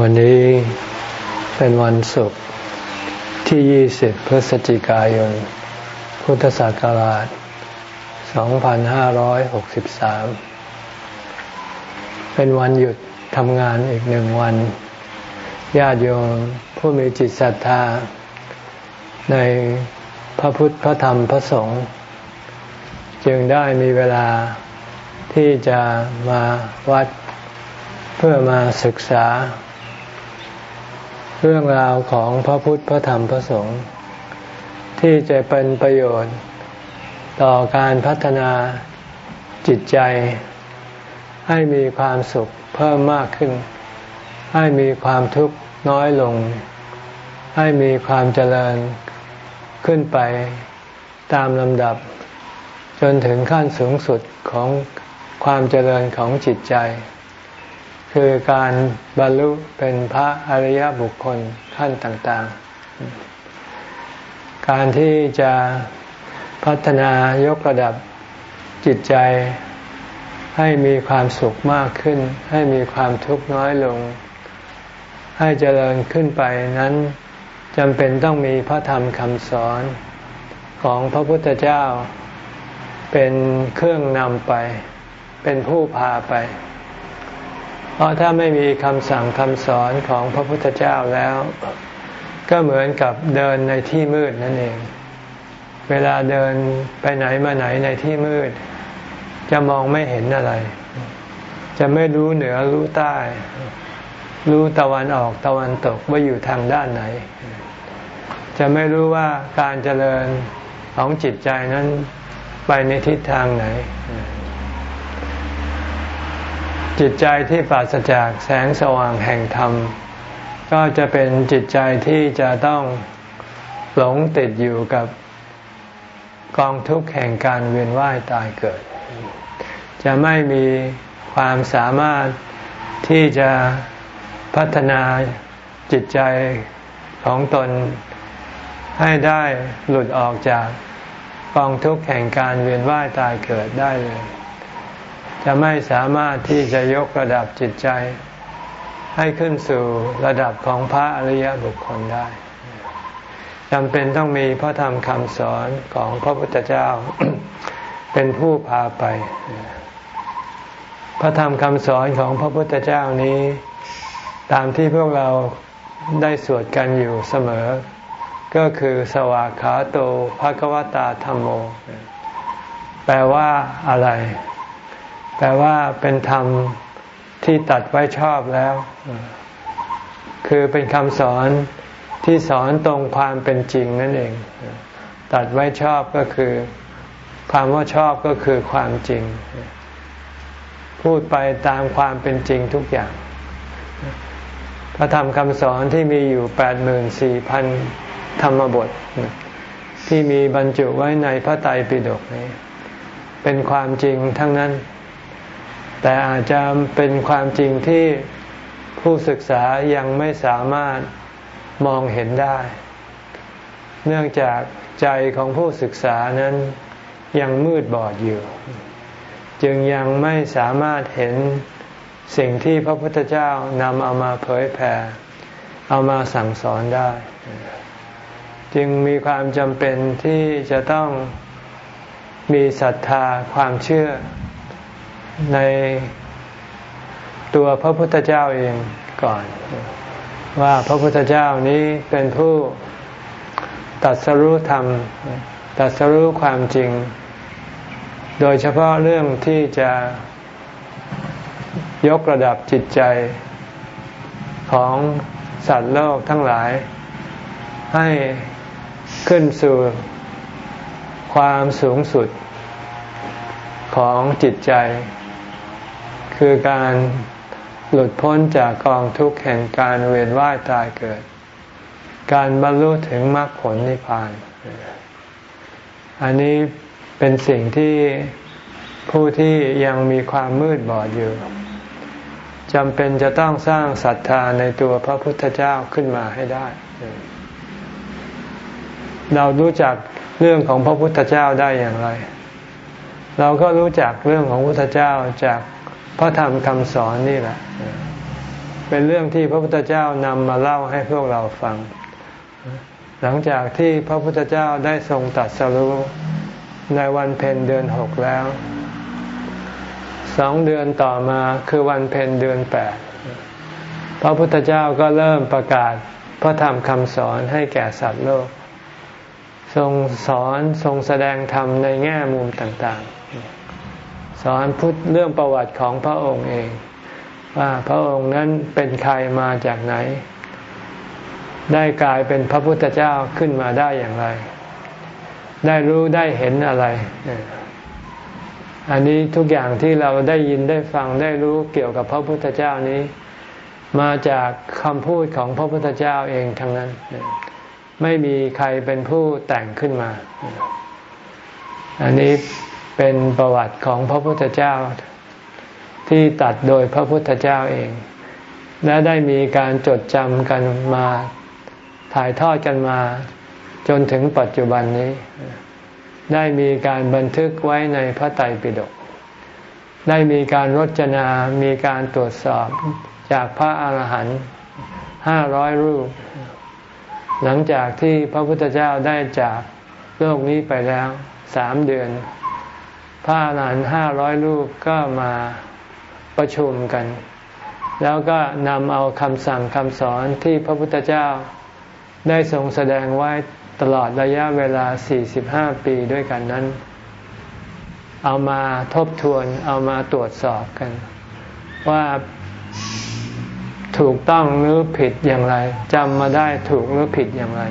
วันนี้เป็นวันศุกร์ที่ 20 พฤศจิกายน พุทธศักราช 2563 เป็นวันหยุดทำงานอีกหนึ่งวัน ญาติโยมผู้มีจิตศรัทธา ในพระพุทธพระธรรมพระสงฆ์จึงได้มีเวลาที่จะมาวัดเพื่อมาศึกษา เรื่องราวของพระพุทธพระธรรมพระสงฆ์ที่จะเป็นประโยชน์ต่อการพัฒนาจิตใจ ให้มีความสุขเพิ่มมากขึ้น ให้มีความทุกข์น้อยลง ให้มีความเจริญขึ้นไปตามลำดับ จนถึงขั้นสูงสุดของความเจริญของจิตใจ คือการบรรลุเป็นพระอริยบุคคลขั้นต่างๆ การที่จะพัฒนายกระดับจิตใจให้มีความสุขมากขึ้น ให้มีความทุกข์น้อยลง ให้เจริญขึ้นไปนั้นจำเป็นต้องมีพระธรรมคำสอนของพระพุทธเจ้าเป็นเครื่องนำไป เป็นผู้พาไป เพราะถ้าไม่มีคำสั่งคำสอนของพระพุทธเจ้าแล้ว ก็เหมือนกับเดินในที่มืดนั่นเอง เวลาเดินไปไหนมาไหนในที่มืด จะมองไม่เห็นอะไร จะไม่รู้เหนือรู้ใต้ รู้ตะวันออกตะวันตกว่าอยู่ทางด้านไหน จะไม่รู้ว่าการเจริญของจิตใจนั้นไปในทิศทางไหน จิตใจที่ปราศจากแสงสว่างแห่งธรรม ก็จะเป็นจิตใจที่จะต้องหลงติดอยู่กับกองทุกข์แห่งการเวียนว่ายตายเกิด จะไม่มีความสามารถที่จะพัฒนาจิตใจของตนให้ได้หลุดออกจากกองทุกข์แห่งการเวียนว่ายตายเกิดได้เลย จะไม่สามารถที่จะยกระดับจิตใจ ให้ขึ้นสู่ระดับของพระอริยบุคคลได้จำเป็นต้องมีพระธรรมคำสอนของพระพุทธเจ้า เป็นผู้พาไป พระธรรมคำสอนของพระพุทธเจ้านี้ ตามที่พวกเราได้สวดกันอยู่เสมอ ก็คือสวากขาโตภะควตาธรรมโม แปลว่าอะไร แปลว่าเป็นธรรมที่ตัดไว้ชอบแล้ว คือเป็นคำสอนที่สอนตรงความเป็นจริงนั่นเอง ตัดไว้ชอบก็คือความว่าชอบก็คือความจริง พูดไปตามความเป็นจริงทุกอย่าง พระธรรมคำสอนที่มีอยู่แปดหมื่นสี่พันธรรมบท ที่มีบรรจุไว้ในพระไตรปิฎกนี้ เป็นความจริงทั้งนั้น แต่อาจจะเป็นความจริงที่ผู้ศึกษายังไม่สามารถมองเห็นได้ เนื่องจากใจของผู้ศึกษานั้นยังมืดบอดอยู่ จึงยังไม่สามารถเห็นสิ่งที่พระพุทธเจ้านำเอามาเผยแผ่ เอามาสั่งสอนได้ จึงมีความจำเป็นที่จะต้องมีศรัทธาความเชื่อ ในตัวพระพุทธเจ้าเองก่อน ว่าพระพุทธเจ้านี้เป็นผู้ตัดสรู้ธรรมตัดสรู้ความจริง โดยเฉพาะเรื่องที่จะยกระดับจิตใจของสัตว์โลกทั้งหลาย ให้ขึ้นสู่ความสูงสุดของจิตใจ คือการหลุดพ้นจากกองทุกข์แห่งการเวียนว่ายตายเกิด การบรรลุถึงมรรคผลนิพพาน อันนี้เป็นสิ่งที่ผู้ที่ยังมีความมืดบอดอยู่จำเป็นจะต้องสร้างศรัทธาในตัวพระพุทธเจ้าขึ้นมาให้ได้ เรารู้จักเรื่องของพระพุทธเจ้าได้อย่างไร เราก็รู้จักเรื่องของพระพุทธเจ้าจาก พระธรรมคำสอนนี่แหละเวเป็นเรื่องที่พระพุทธเจ้านำมาเล่าให้พวกเราฟัง หลังจากที่พระพุทธเจ้าได้ทรงตัดสรุในวันเพ็ญเดือนหกแล้ว สองเดือนต่อมาคือวันเพ็ญเดือนแปดพระพุทธเจ้าก็เริ่มประกาศพระธรรมคำสอนให้แก่สัตว์โลก ทรงสอนทรงแสดงธรรมในแง่มุมต่างๆ สอนพุทธเรื่องประวัติของพระองค์เอง ว่าพระองค์นั้นเป็นใครมาจากไหน ได้กลายเป็นพระพุทธเจ้าขึ้นมาได้อย่างไร ได้รู้ได้เห็นอะไร อันนี้ทุกอย่างที่เราได้ยินได้ฟังได้รู้เกี่ยวกับพระพุทธเจ้านี้ มาจากคำพูดของพระพุทธเจ้าเองทั้งนั้น ไม่มีใครเป็นผู้แต่งขึ้นมา อันนี้ เป็นประวัติของพระพุทธเจ้า ที่ตัดโดยพระพุทธเจ้าเอง และได้มีการจดจำกันมาถ่ายทอดกันมา จนถึงปัจจุบันนี้ ได้มีการบันทึกไว้ในพระไตรปิฎกได้มีการรจนา มีการตรวจสอบจากพระอาหารหันต์ห้าร้อยรูป หลังจากที่พระพุทธเจ้าได้จากโลกนี้ไปแล้วสามเดือน พระอาหารหันต์ห้าร้อยรูปก็มาประชุมกัน แล้วก็นำเอาคำสั่งคำสอนที่พระพุทธเจ้าได้ทรงแสดงไว้ตลอดระยะเวลา 45 ปีด้วยกันนั้น เอามาทบทวนเอามาตรวจสอบกัน ว่าถูกต้องหรือผิดอย่างไรจำมาได้ถูกหรือผิดอย่างไร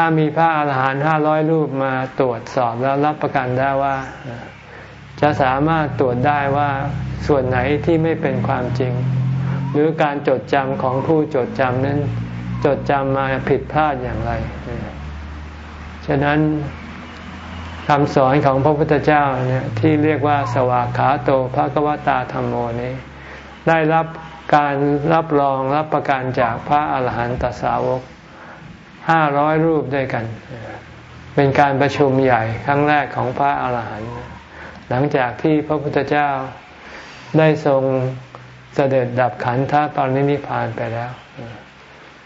ถ้ามีพระอาหารหันต์ห้าร้อยรูปมาตรวจสอบแล้วรับประกันได้ว่า จะสามารถตรวจได้ว่าส่วนไหนที่ไม่เป็นความจริง หรือการจดจำของผู้จดจำนั้น จดจำมาผิดพลาดอย่างไร ฉะนั้นคำสอนของพระพุทธเจ้าเนี่ยที่เรียกว่าสวากขาโตภะกวตาธรรมโมนี้ ได้รับการรับรองรับประกันจากพระอาหารหันตสาวก ห้าร้อยรูปด้วยกัน เป็นการประชุมใหญ่ครั้งแรกของพระอาหารหันต์หลังจากที่พระพุทธเจ้าได้ทรงเสด็จดับขันธปรินิพานไปแล้ว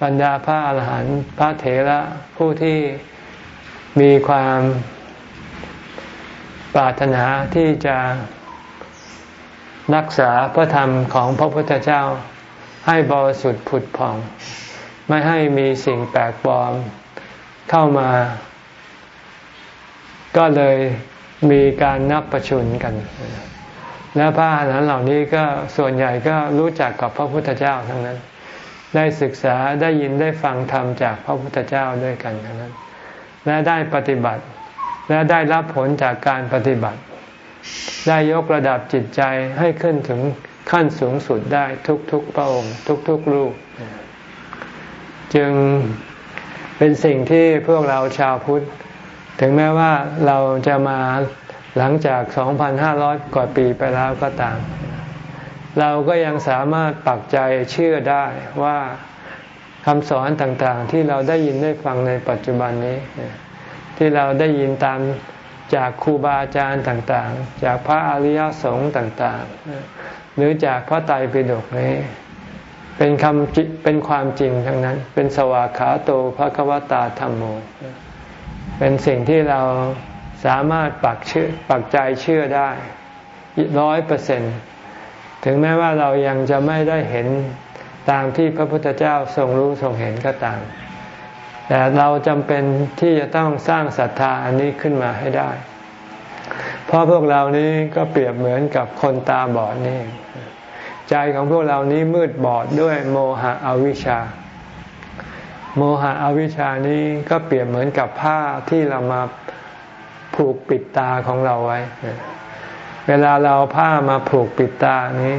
บรรดาพระอาหารหันต์พระเถระผู้ที่มีความปรารถนาที่จะรักษาพระธรรมของพระพุทธเจ้าให้บริสุทธิ์ผุดผ่อง ไม่ให้มีสิ่งแปลกปลอมเข้ามา ก็เลยมีการนับประชุมกัน และพระอรหันต์เหล่านี้ก็ส่วนใหญ่ก็รู้จักกับพระพุทธเจ้าทั้งนั้น ได้ศึกษาได้ยินได้ฟังธรรมจากพระพุทธเจ้าด้วยกันทั้งนั้น และได้ปฏิบัติ และได้รับผลจากการปฏิบัติ ได้ยกระดับจิตใจให้ขึ้นถึงขั้นสูงสุดได้ทุกๆพระองค์ ทุกๆรูป จึงเป็นสิ่งที่พวกเราชาวพุทธ ถึงแม้ว่าเราจะมาหลังจาก 2,500 กว่าปีไปแล้วก็ตาม เราก็ยังสามารถปักใจเชื่อได้ว่าคำสอนต่างๆ ที่เราได้ยินได้ฟังในปัจจุบันนี้ ที่เราได้ยินตามจากครูบาอาจารย์ต่างๆ จากพระอริยสงฆ์ต่างๆ หรือจากพระไตรปิฎกนี้ เป็นคำเป็นความจริงทั้งนั้น เป็นสวากขาโตภะกวตาธรรมโม เป็นสิ่งที่เราสามารถปักเชื่อปักใจเชื่อได้ร้อยเปอร์เซ็นถึงแม้ว่าเรายังจะไม่ได้เห็นตามที่พระพุทธเจ้าทรงรู้ทรงเห็นก็ตาม แต่เราจำเป็นที่จะต้องสร้างศรัทธาอันนี้ขึ้นมาให้ได้ เพราะพวกเรานี้ก็เปรียบเหมือนกับคนตาบอดนี่ ใจของพวกเรานี้มืดบอดด้วยโมหะอวิชชา โมหะอวิชชานี้ก็เปรียบเหมือนกับผ้าที่เรามาผูกปิดตาของเราไว้ เวลาเราผ้ามาผูกปิดตานี้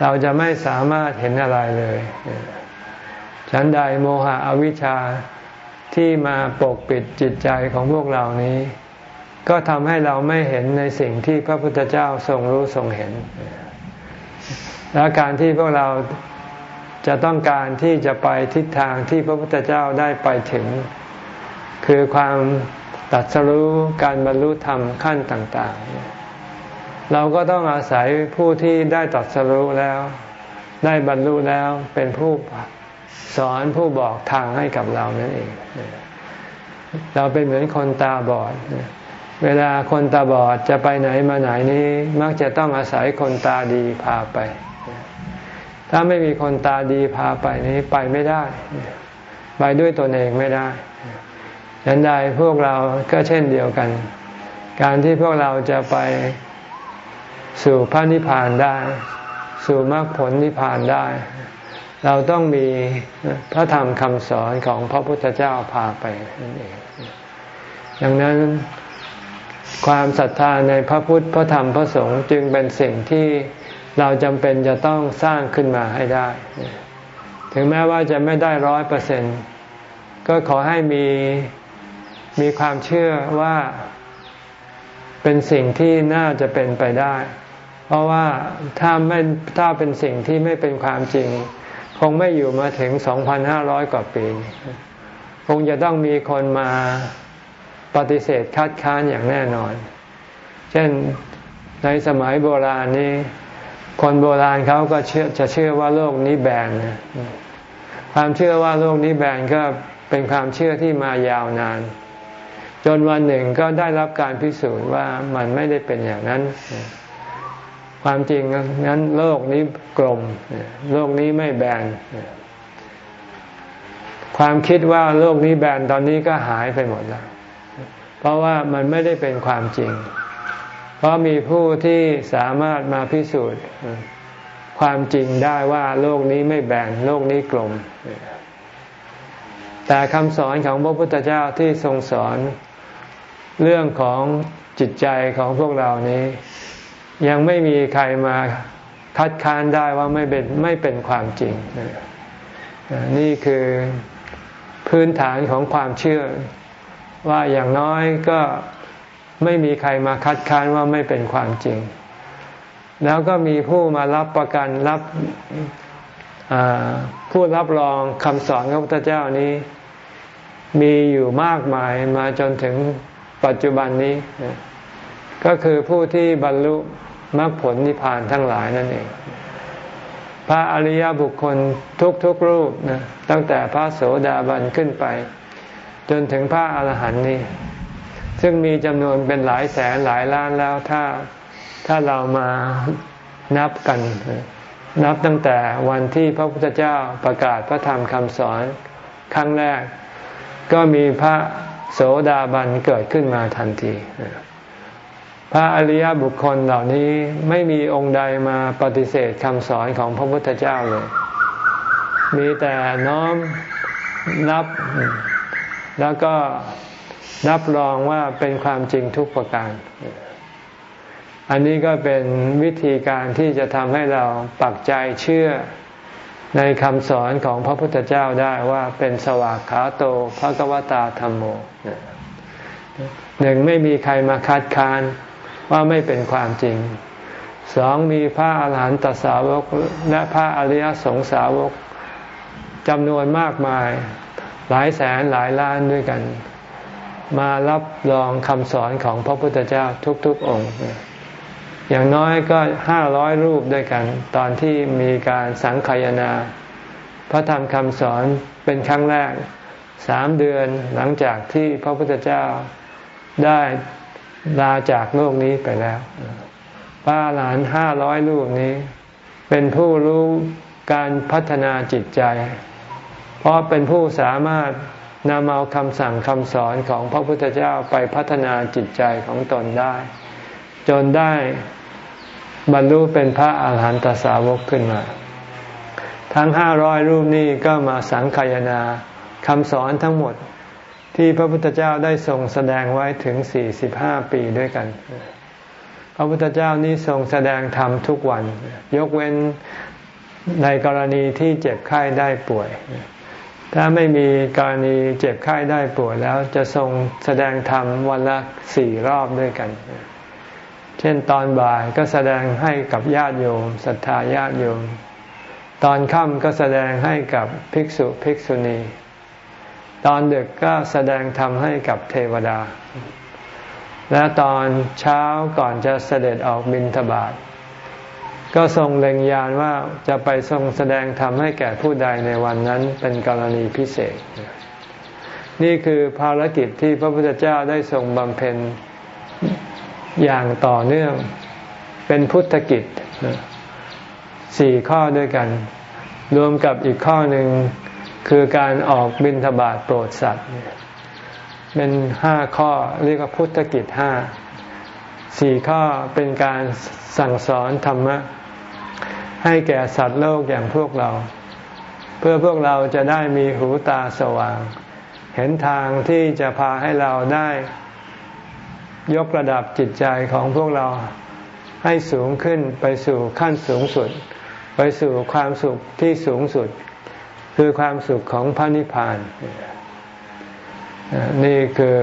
เราจะไม่สามารถเห็นอะไรเลยฉันใดโมหะอวิชชาที่มาปกปิดจิตใจของพวกเรานี้ ก็ทำให้เราไม่เห็นในสิ่งที่พระพุทธเจ้าทรงรู้ทรงเห็น และการที่พวกเราจะต้องการที่จะไปทิศทางที่พระพุทธเจ้าได้ไปถึง คือความตัดสรู้การบรรลุธรรมขั้นต่าง ๆ เราก็ต้องอาศัยผู้ที่ได้ตัดสรู้แล้ว ได้บรรลุแล้วเป็นผู้สอนผู้บอกทางให้กับเรานั่นเอง เราเป็นเหมือนคนตาบอด เวลาคนตาบอดจะไปไหนมาไหนนี้ มักจะต้องอาศัยคนตาดีพาไป ถ้าไม่มีคนตาดีพาไปนี้ไปไม่ได้ ไปด้วยตนเองไม่ได้ยันใดพวกเราก็เช่นเดียวกัน การที่พวกเราจะไปสู่พระนิพพานได้ สู่มรรคผลนิพพานได้ เราต้องมีพระธรรมคำสอนของพระพุทธเจ้าพาไปนั่นเองดังนั้นความศรัทธาในพระพุทธพระธรรมพระสงฆ์จึงเป็นสิ่งที่ เราจำเป็นจะต้องสร้างขึ้นมาให้ได้ ถึงแม้ว่าจะไม่ได้ร้อยเปอร์เซ็นก็ขอให้มีมีความเชื่อว่าเป็นสิ่งที่น่าจะเป็นไปได้ เพราะว่าถ้าไม่ถ้าเป็นสิ่งที่ไม่เป็นความจริง คงไม่อยู่มาถึง 2,500 กว่าปี คงจะต้องมีคนมาปฏิเสธคัดค้านอย่างแน่นอน เช่นในสมัยโบราณนี้ คนโบราณเขาก็เชื่อจะเชื่อว่าโลกนี้แบนความเชื่อว่าโลกนี้แบนก็เป็นความเชื่อที่มายาวนาน จนวันหนึ่งก็ได้รับการพิสูจน์ว่ามันไม่ได้เป็นอย่างนั้น ความจริงนั้นโลกนี้กลม โลกนี้ไม่แบนความคิดว่าโลกนี้แบนตอนนี้ก็หายไปหมดแล้ว เพราะว่ามันไม่ได้เป็นความจริง เพราะมีผู้ที่สามารถมาพิสูจน์ความจริงได้ว่าโลกนี้ไม่แบนโลกนี้กลม แต่คำสอนของพระพุทธเจ้าที่ทรงสอนเรื่องของจิตใจของพวกเรานี้ ยังไม่มีใครมาคัดค้านได้ว่าไม่เป็นไม่เป็นความจริง นี่คือพื้นฐานของความเชื่อว่าอย่างน้อยก็ ไม่มีใครมาคัดค้านว่าไม่เป็นความจริง แล้วก็มีผู้มารับประกันรับผู้รับรองคำสอนของพระพุทธเจ้านี้ มีอยู่มากมายมาจนถึงปัจจุบันนี้ ก็คือผู้ที่บรรลุมรรคผลนิพพานทั้งหลายนั่นเอง พระอริยบุคคลทุกๆรูปนะตั้งแต่พระโสดาบันขึ้นไป จนถึงพระอรหันต์นี้ ซึ่งมีจำนวนเป็นหลายแสนหลายล้านแล้วถ้าถ้าเรามานับกัน นับตั้งแต่วันที่พระพุทธเจ้าประกาศพระธรรมคำสอนครั้งแรก ก็มีพระโสดาบันเกิดขึ้นมาทันที พระอริยบุคคลเหล่านี้ไม่มีองค์ใดมาปฏิเสธคำสอนของพระพุทธเจ้าเลย มีแต่น้อมรับแล้วก็ รับรองว่าเป็นความจริงทุกประการ อันนี้ก็เป็นวิธีการที่จะทำให้เราปักใจเชื่อในคำสอนของพระพุทธเจ้าได้ว่าเป็นสวากขาโตภะกวตาธรรมโมหนึ่งไม่มีใครมาคัดค้านว่าไม่เป็นความจริงสองมีพระอาหารหันตสาวกและพระอริยสงสาวกจำนวนมากมาย หลายแสนหลายล้านด้วยกัน มารับรองคำสอนของพระพุทธเจ้าทุกๆองค์ อย่างน้อยก็ห้าร้อยรูปด้วยกัน ตอนที่มีการสังคายนา พระธรรมคำสอนเป็นครั้งแรกสามเดือนหลังจากที่พระพุทธเจ้าได้ลาจากโลกนี้ไปแล้วป้าหลานห้าร้อยรูปนี้ เป็นผู้รู้การพัฒนาจิตใจ เพราะเป็นผู้สามารถ นำเอาคำสั่งคำสอนของพระพุทธเจ้าไปพัฒนาจิตใจของตนได้ จนได้บรรลุเป็นพระอาหารหันตสาวกขึ้นมา ทั้งห้าร้อยรูปนี้ก็มาสังคายนาคำสอนทั้งหมดที่พระพุทธเจ้าได้ทรงแสดงไว้ถึงสี่สิบห้าปีด้วยกัน พระพุทธเจ้านี้ทรงแสดงธรรมทุกวัน ยกเว้นในกรณีที่เจ็บไข้ได้ป่วย ถ้าไม่มีกรณีเจ็บไข้ได้ป่วยแล้วจะทรงแสดงธรรมวันละสี่รอบด้วยกัน เช่นตอนบ่ายก็แสดงให้กับญาติโยมศรัทธาญาติโยม ตอนค่ำก็แสดงให้กับภิกษุภิกษุณี ตอนดึกก็แสดงธรรมให้กับเทวดา และตอนเช้าก่อนจะเสด็จออกบินทบาท ก็ทรงเล็งยานว่าจะไปทรงแสดงธรรมให้แก่ผู้ใดในวันนั้นเป็นกรณีพิเศษ นี่คือภารกิจที่พระพุทธเจ้าได้ทรงบำเพ็ญอย่างต่อเนื่อง เป็นพุทธกิจสี่ข้อด้วยกัน รวมกับอีกข้อหนึ่งคือการออกบิณฑบาตโปรดสัตว์เป็นห้าข้อเรียกว่าพุทธกิจห้าสี่ข้อเป็นการสั่งสอนธรรมะ ให้แก่สัตว์โลกอย่างพวกเรา เพื่อพวกเราจะได้มีหูตาสว่าง เห็นทางที่จะพาให้เราได้ ยกระดับจิตใจของพวกเราให้สูงขึ้นไปสู่ขั้นสูงสุด ไปสู่ความสุขที่สูงสุด คือความสุขของพระนิพพาน นี่คือ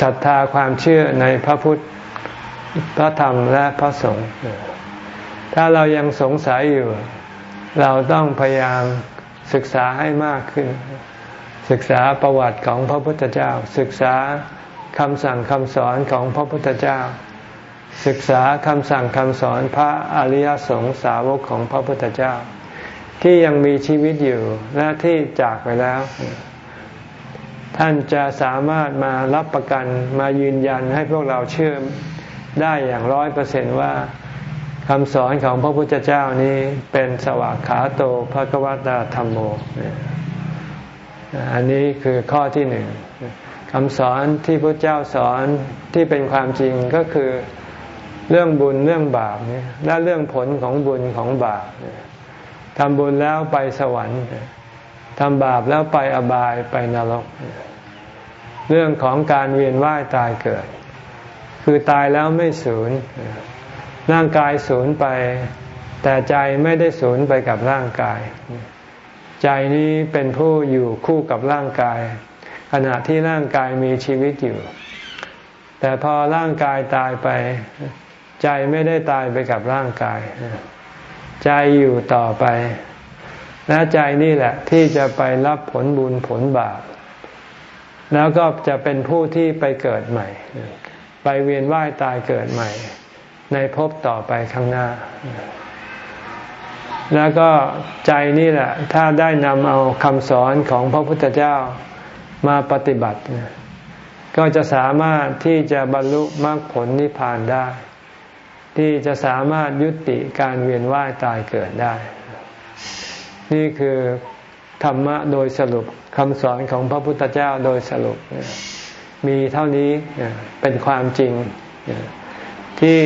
ศรัทธาความเชื่อในพระพุทธ พระธรรมและพระสงฆ์ ถ้าเรายังสงสัยอยู่ เราต้องพยายามศึกษาให้มากขึ้น ศึกษาประวัติของพระพุทธเจ้า ศึกษาคำสั่งคำสอนของพระพุทธเจ้า ศึกษาคำสั่งคำสอนพระอริยสงสาวกของพระพุทธเจ้า ที่ยังมีชีวิตอยู่และที่จากไปแล้ว ท่านจะสามารถมารับประกันมายืนยันให้พวกเราเชื่อได้อย่างร้อยเปอร์เซนว่า คำสอนของพระพุทธเจ้านี้เป็นสวากขาโตภะกวตาธรรมโม อันนี้คือข้อที่หนึ่งคำสอนที่พระเจ้าสอนที่เป็นความจริงก็คือเรื่องบุญเรื่องบาปนี่และเรื่องผลของบุญของบาปทำบุญแล้วไปสวรรค์ทำบาปแล้วไปอบายไปนรก เรื่องของการเวียนว่ายตายเกิด คือตายแล้วไม่สูญ ร่างกายสูญไป แต่ใจไม่ได้สูญไปกับร่างกาย ใจนี้เป็นผู้อยู่คู่กับร่างกาย ขณะที่ร่างกายมีชีวิตอยู่ แต่พอร่างกายตายไป ใจไม่ได้ตายไปกับร่างกาย ใจอยู่ต่อไป และใจนี่แหละที่จะไปรับผลบุญผลบาปแล้วก็จะเป็นผู้ที่ไปเกิดใหม่ ไปเวียนว่ายตายเกิดใหม่ ในภพต่อไปข้างหน้า แล้วก็ใจนี่แหละ ถ้าได้นำเอาคำสอนของพระพุทธเจ้ามาปฏิบัติ ก็จะสามารถที่จะบรรลุมรรคผลนิพพานได้ ที่จะสามารถยุติการเวียนว่ายตายเกิดได้ นี่คือธรรมะโดยสรุปคำสอนของพระพุทธเจ้าโดยสรุป มีเท่านี้เป็นความจริง ที่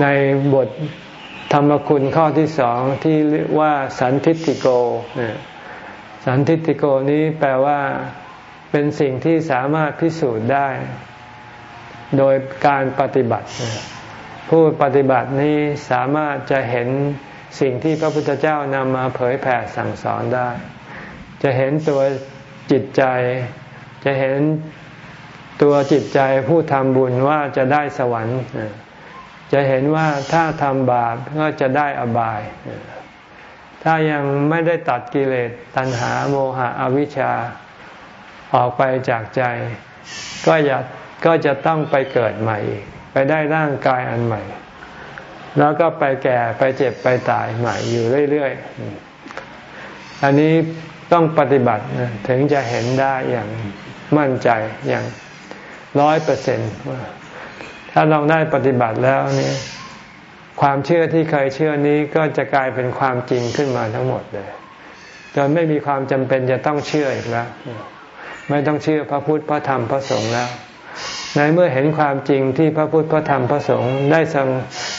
ในบทธรรมคุณข้อที่สองที่เรียกว่าสันทิติโก สันทิติโกนี้แปลว่าเป็นสิ่งที่สามารถพิสูจน์ได้ โดยการปฏิบัติ ผู้ปฏิบัตินี้สามารถจะเห็นสิ่งที่พระพุทธเจ้านำมาเผยแผ่สั่งสอนได้ จะเห็นตัวจิตใจ จะเห็น ตัวจิตใจผู้ทำบุญว่าจะได้สวรรค์ จะเห็นว่าถ้าทำบาปก็จะได้อบาย ถ้ายังไม่ได้ตัดกิเลสตัณหาโมหะอวิชชาออกไปจากใจ ก็อยากก็จะต้องไปเกิดใหม่ไปได้ร่างกายอันใหม่ แล้วก็ไปแก่ไปเจ็บไปตายใหม่อยู่เรื่อยๆ อันนี้ต้องปฏิบัติถึงจะเห็นได้อย่างมั่นใจอย่าง ร้อยเปอร์เซ็นต์ว่าถ้าเราได้ปฏิบัติแล้วนี่ความเชื่อที่เคยเชื่อนี้ก็จะกลายเป็นความจริงขึ้นมาทั้งหมดเลยจนไม่มีความจำเป็นจะต้องเชื่ออีกแล้ว ไม่ต้องเชื่อพระพุทธพระธรรมพระสงฆ์แล้วในเมื่อเห็นความจริงที่พระพุทธพระธรรมพระสงฆ์ได้ทรง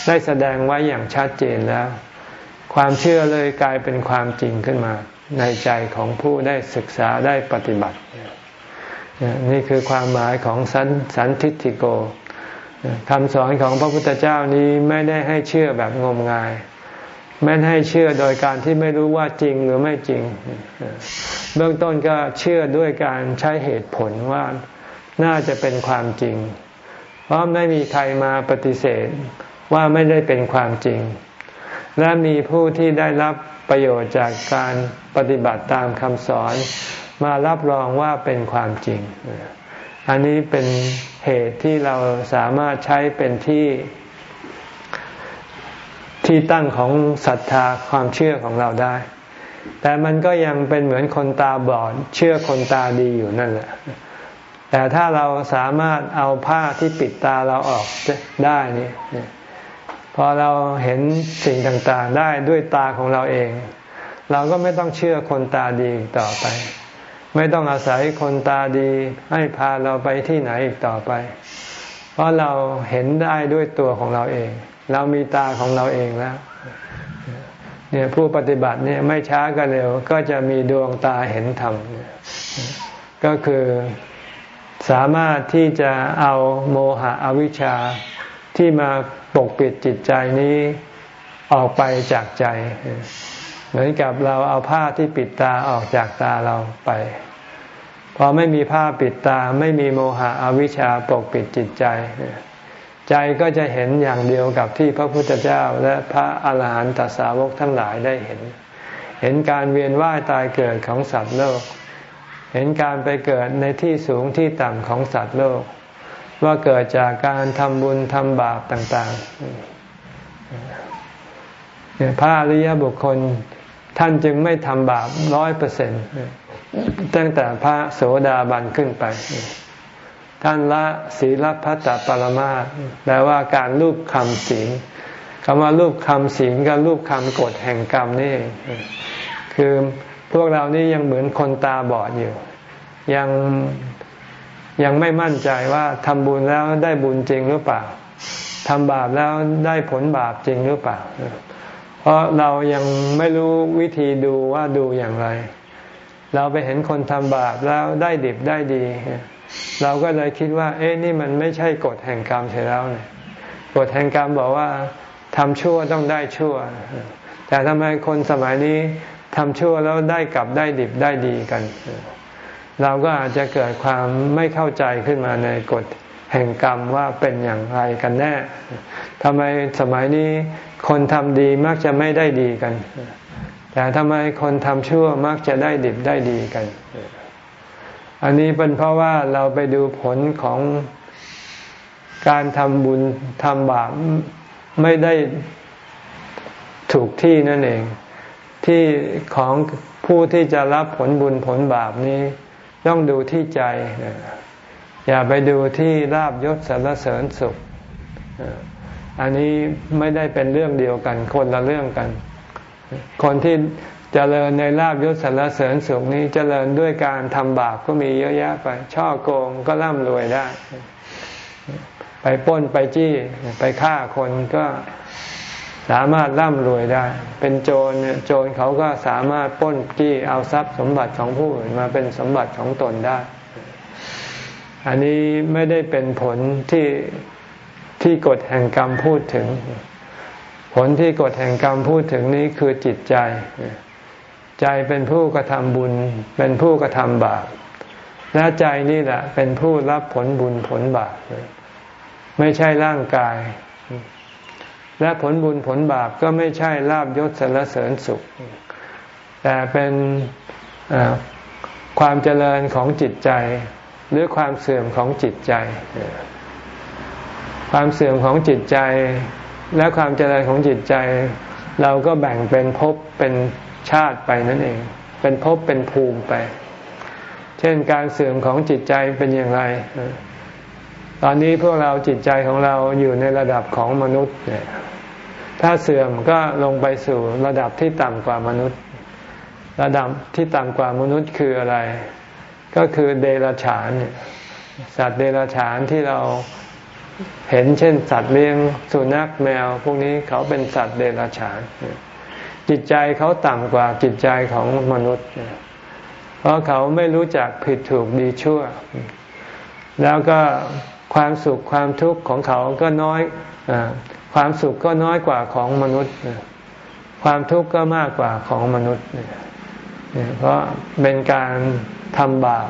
ได้แสดงไว้อย่างชัดเจนแล้ว ความเชื่อเลยกลายเป็นความจริงขึ้นมา ในใจของผู้ได้ศึกษาได้ปฏิบัติ นี่คือความหมายของสันสันทิติโกคำสอนของพระพุทธเจ้านี้ไม่ได้ให้เชื่อแบบงมงาย ไม่ให้เชื่อโดยการที่ไม่รู้ว่าจริงหรือไม่จริง เบื้องต้นก็เชื่อด้วยการใช้เหตุผลว่าน่าจะเป็นความจริง เพราะไม่มีใครมาปฏิเสธว่าไม่ได้เป็นความจริง และมีผู้ที่ได้รับประโยชน์จากการปฏิบัติตามคำสอน มารับรองว่าเป็นความจริง อันนี้เป็นเหตุที่เราสามารถใช้เป็นที่ที่ตั้งของศรัทธาความเชื่อของเราได้ แต่มันก็ยังเป็นเหมือนคนตาบอด เชื่อคนตาดีอยู่นั่นแหละ แต่ถ้าเราสามารถเอาผ้าที่ปิดตาเราออกได้นี่พอเราเห็นสิ่งต่างๆได้ด้วยตาของเราเอง เราก็ไม่ต้องเชื่อคนตาดีต่อไป ไม่ต้องอาศัยคนตาดีให้พาเราไปที่ไหนอีกต่อไป เพราะเราเห็นได้ด้วยตัวของเราเอง เรามีตาของเราเองแล้วเนี่ยผู้ปฏิบัติเนี่ยไม่ช้าก็เร็วก็จะมีดวงตาเห็นธรรมก็คือสามารถที่จะเอาโมหะอวิชชาที่มาปกปิดจิตใจนี้ออกไปจากใจ เหมือนกับเราเอาผ้าที่ปิดตาออกจากตาเราไป พอไม่มีผ้าปิดตาไม่มีโมหะอวิชชาปกปิดจิตใจ ใจก็จะเห็นอย่างเดียวกับที่พระพุทธเจ้าและพระอาหารหันตสาวกทั้งหลายได้เห็น เห็นการเวียนว่ายตายเกิดของสัตว์โลก เห็นการไปเกิดในที่สูงที่ต่ำของสัตว์โลก ว่าเกิดจากการทำบุญทำบาปต่างๆพระอริยบุคคล ท่านจึงไม่ทำบาปร้อยเปอร์เซ็นต์ตั้งแต่พระโสดาบันขึ้นไป ท่านละศีลพัตตปรมาแปลว่าการรูปคำศีลคำว่ารูปคำศีลกับรูปคำกฎแห่งกรรมนี่คือพวกเรานี่ยังเหมือนคนตาบอดอยู่ ยังยังไม่มั่นใจว่าทำบุญแล้วได้บุญจริงหรือเปล่าทำบาปแล้วได้ผลบาปจริงหรือเปล่า เพราะเรายังไม่รู้วิธีดูว่าดูอย่างไร เราไปเห็นคนทำบาปแล้วได้ดิบได้ดี เราก็เลยคิดว่า เอ๊ะนี่มันไม่ใช่กฎแห่งกรรมเสียแล้วเนี่ยกฎแห่งกรรมบอกว่าทำชั่วต้องได้ชั่ว แต่ทำไมคนสมัยนี้ทำชั่วแล้วได้กลับได้ดิบได้ดีกัน เราก็อาจจะเกิดความไม่เข้าใจขึ้นมาในกฎแห่งกรรมว่าเป็นอย่างไรกันแน่ทำไมสมัยนี้ คนทำดีมักจะไม่ได้ดีกัน แต่ทำไมคนทำชั่วมักจะได้ดิบได้ดีกัน อันนี้เป็นเพราะว่าเราไปดูผลของการทำบุญทำบาปไม่ได้ถูกที่นั่นเอง ที่ของผู้ที่จะรับผลบุญผลบาปนี้ ต้องดูที่ใจ อย่าไปดูที่ลาบยศสรรเสริญสุข อันนี้ไม่ได้เป็นเรื่องเดียวกัน คนละเรื่องกัน คนที่เจริญในลาบยศสรรเสริญสุขนี้เจริญด้วยการทำบาปก็มีเยอะแยะไป ช่อโกงก็ร่ำรวยได้ ไปป้นไปจี้ไปฆ่าคนก็สามารถร่ำรวยได้ เป็นโจรโจรเขาก็สามารถป้นจี้เอาทรัพย์สมบัติของผู้อื่นมาเป็นสมบัติของตนได้ อันนี้ไม่ได้เป็นผลที่ ที่กฎแห่งกรรมพูดถึง ผลที่กฎแห่งกรรมพูดถึงนี้คือจิตใจ ใจเป็นผู้กระทำบุญ เป็นผู้กระทำบาปและใจนี่แหละ เป็นผู้รับผลบุญผลบาปไม่ใช่ร่างกาย และผลบุญผลบาปก็ไม่ใช่ลาบยศสรรเสริญสุข แต่เป็นความเจริญของจิตใจ หรือความเสื่อมของจิตใจ ความเสื่อมของจิตใจ และความเจริญของจิตใจ เราก็แบ่งเป็นภพเป็นชาติไปนั่นเอง เป็นภพเป็นภูมิไป เช่นการเสื่อมของจิตใจเป็นอย่างไร ตอนนี้พวกเราจิตใจของเราอยู่ในระดับของมนุษย์เนี่ยถ้าเสื่อมก็ลงไปสู่ระดับที่ต่ำกว่ามนุษย์ ระดับที่ต่ำกว่ามนุษย์คืออะไร ก็คือเดรัจฉาน สัตว์เดรัจฉานที่เรา เห็นเช่น สัตว์เลี้ยงสุนัขแมว พวกนี้เขาเป็นสัตว์เดรัจฉาน จิตใจเขาต่ำกว่าจิตใจของมนุษย์ เพราะเขาไม่รู้จักผิดถูกดีชั่ว แล้วก็ความสุขความทุกข์ของเขาก็น้อยอความสุขก็น้อยกว่าของมนุษย์ ความทุกข์ก็มากกว่าของมนุษย์ เพราะเป็นการ ทำบาป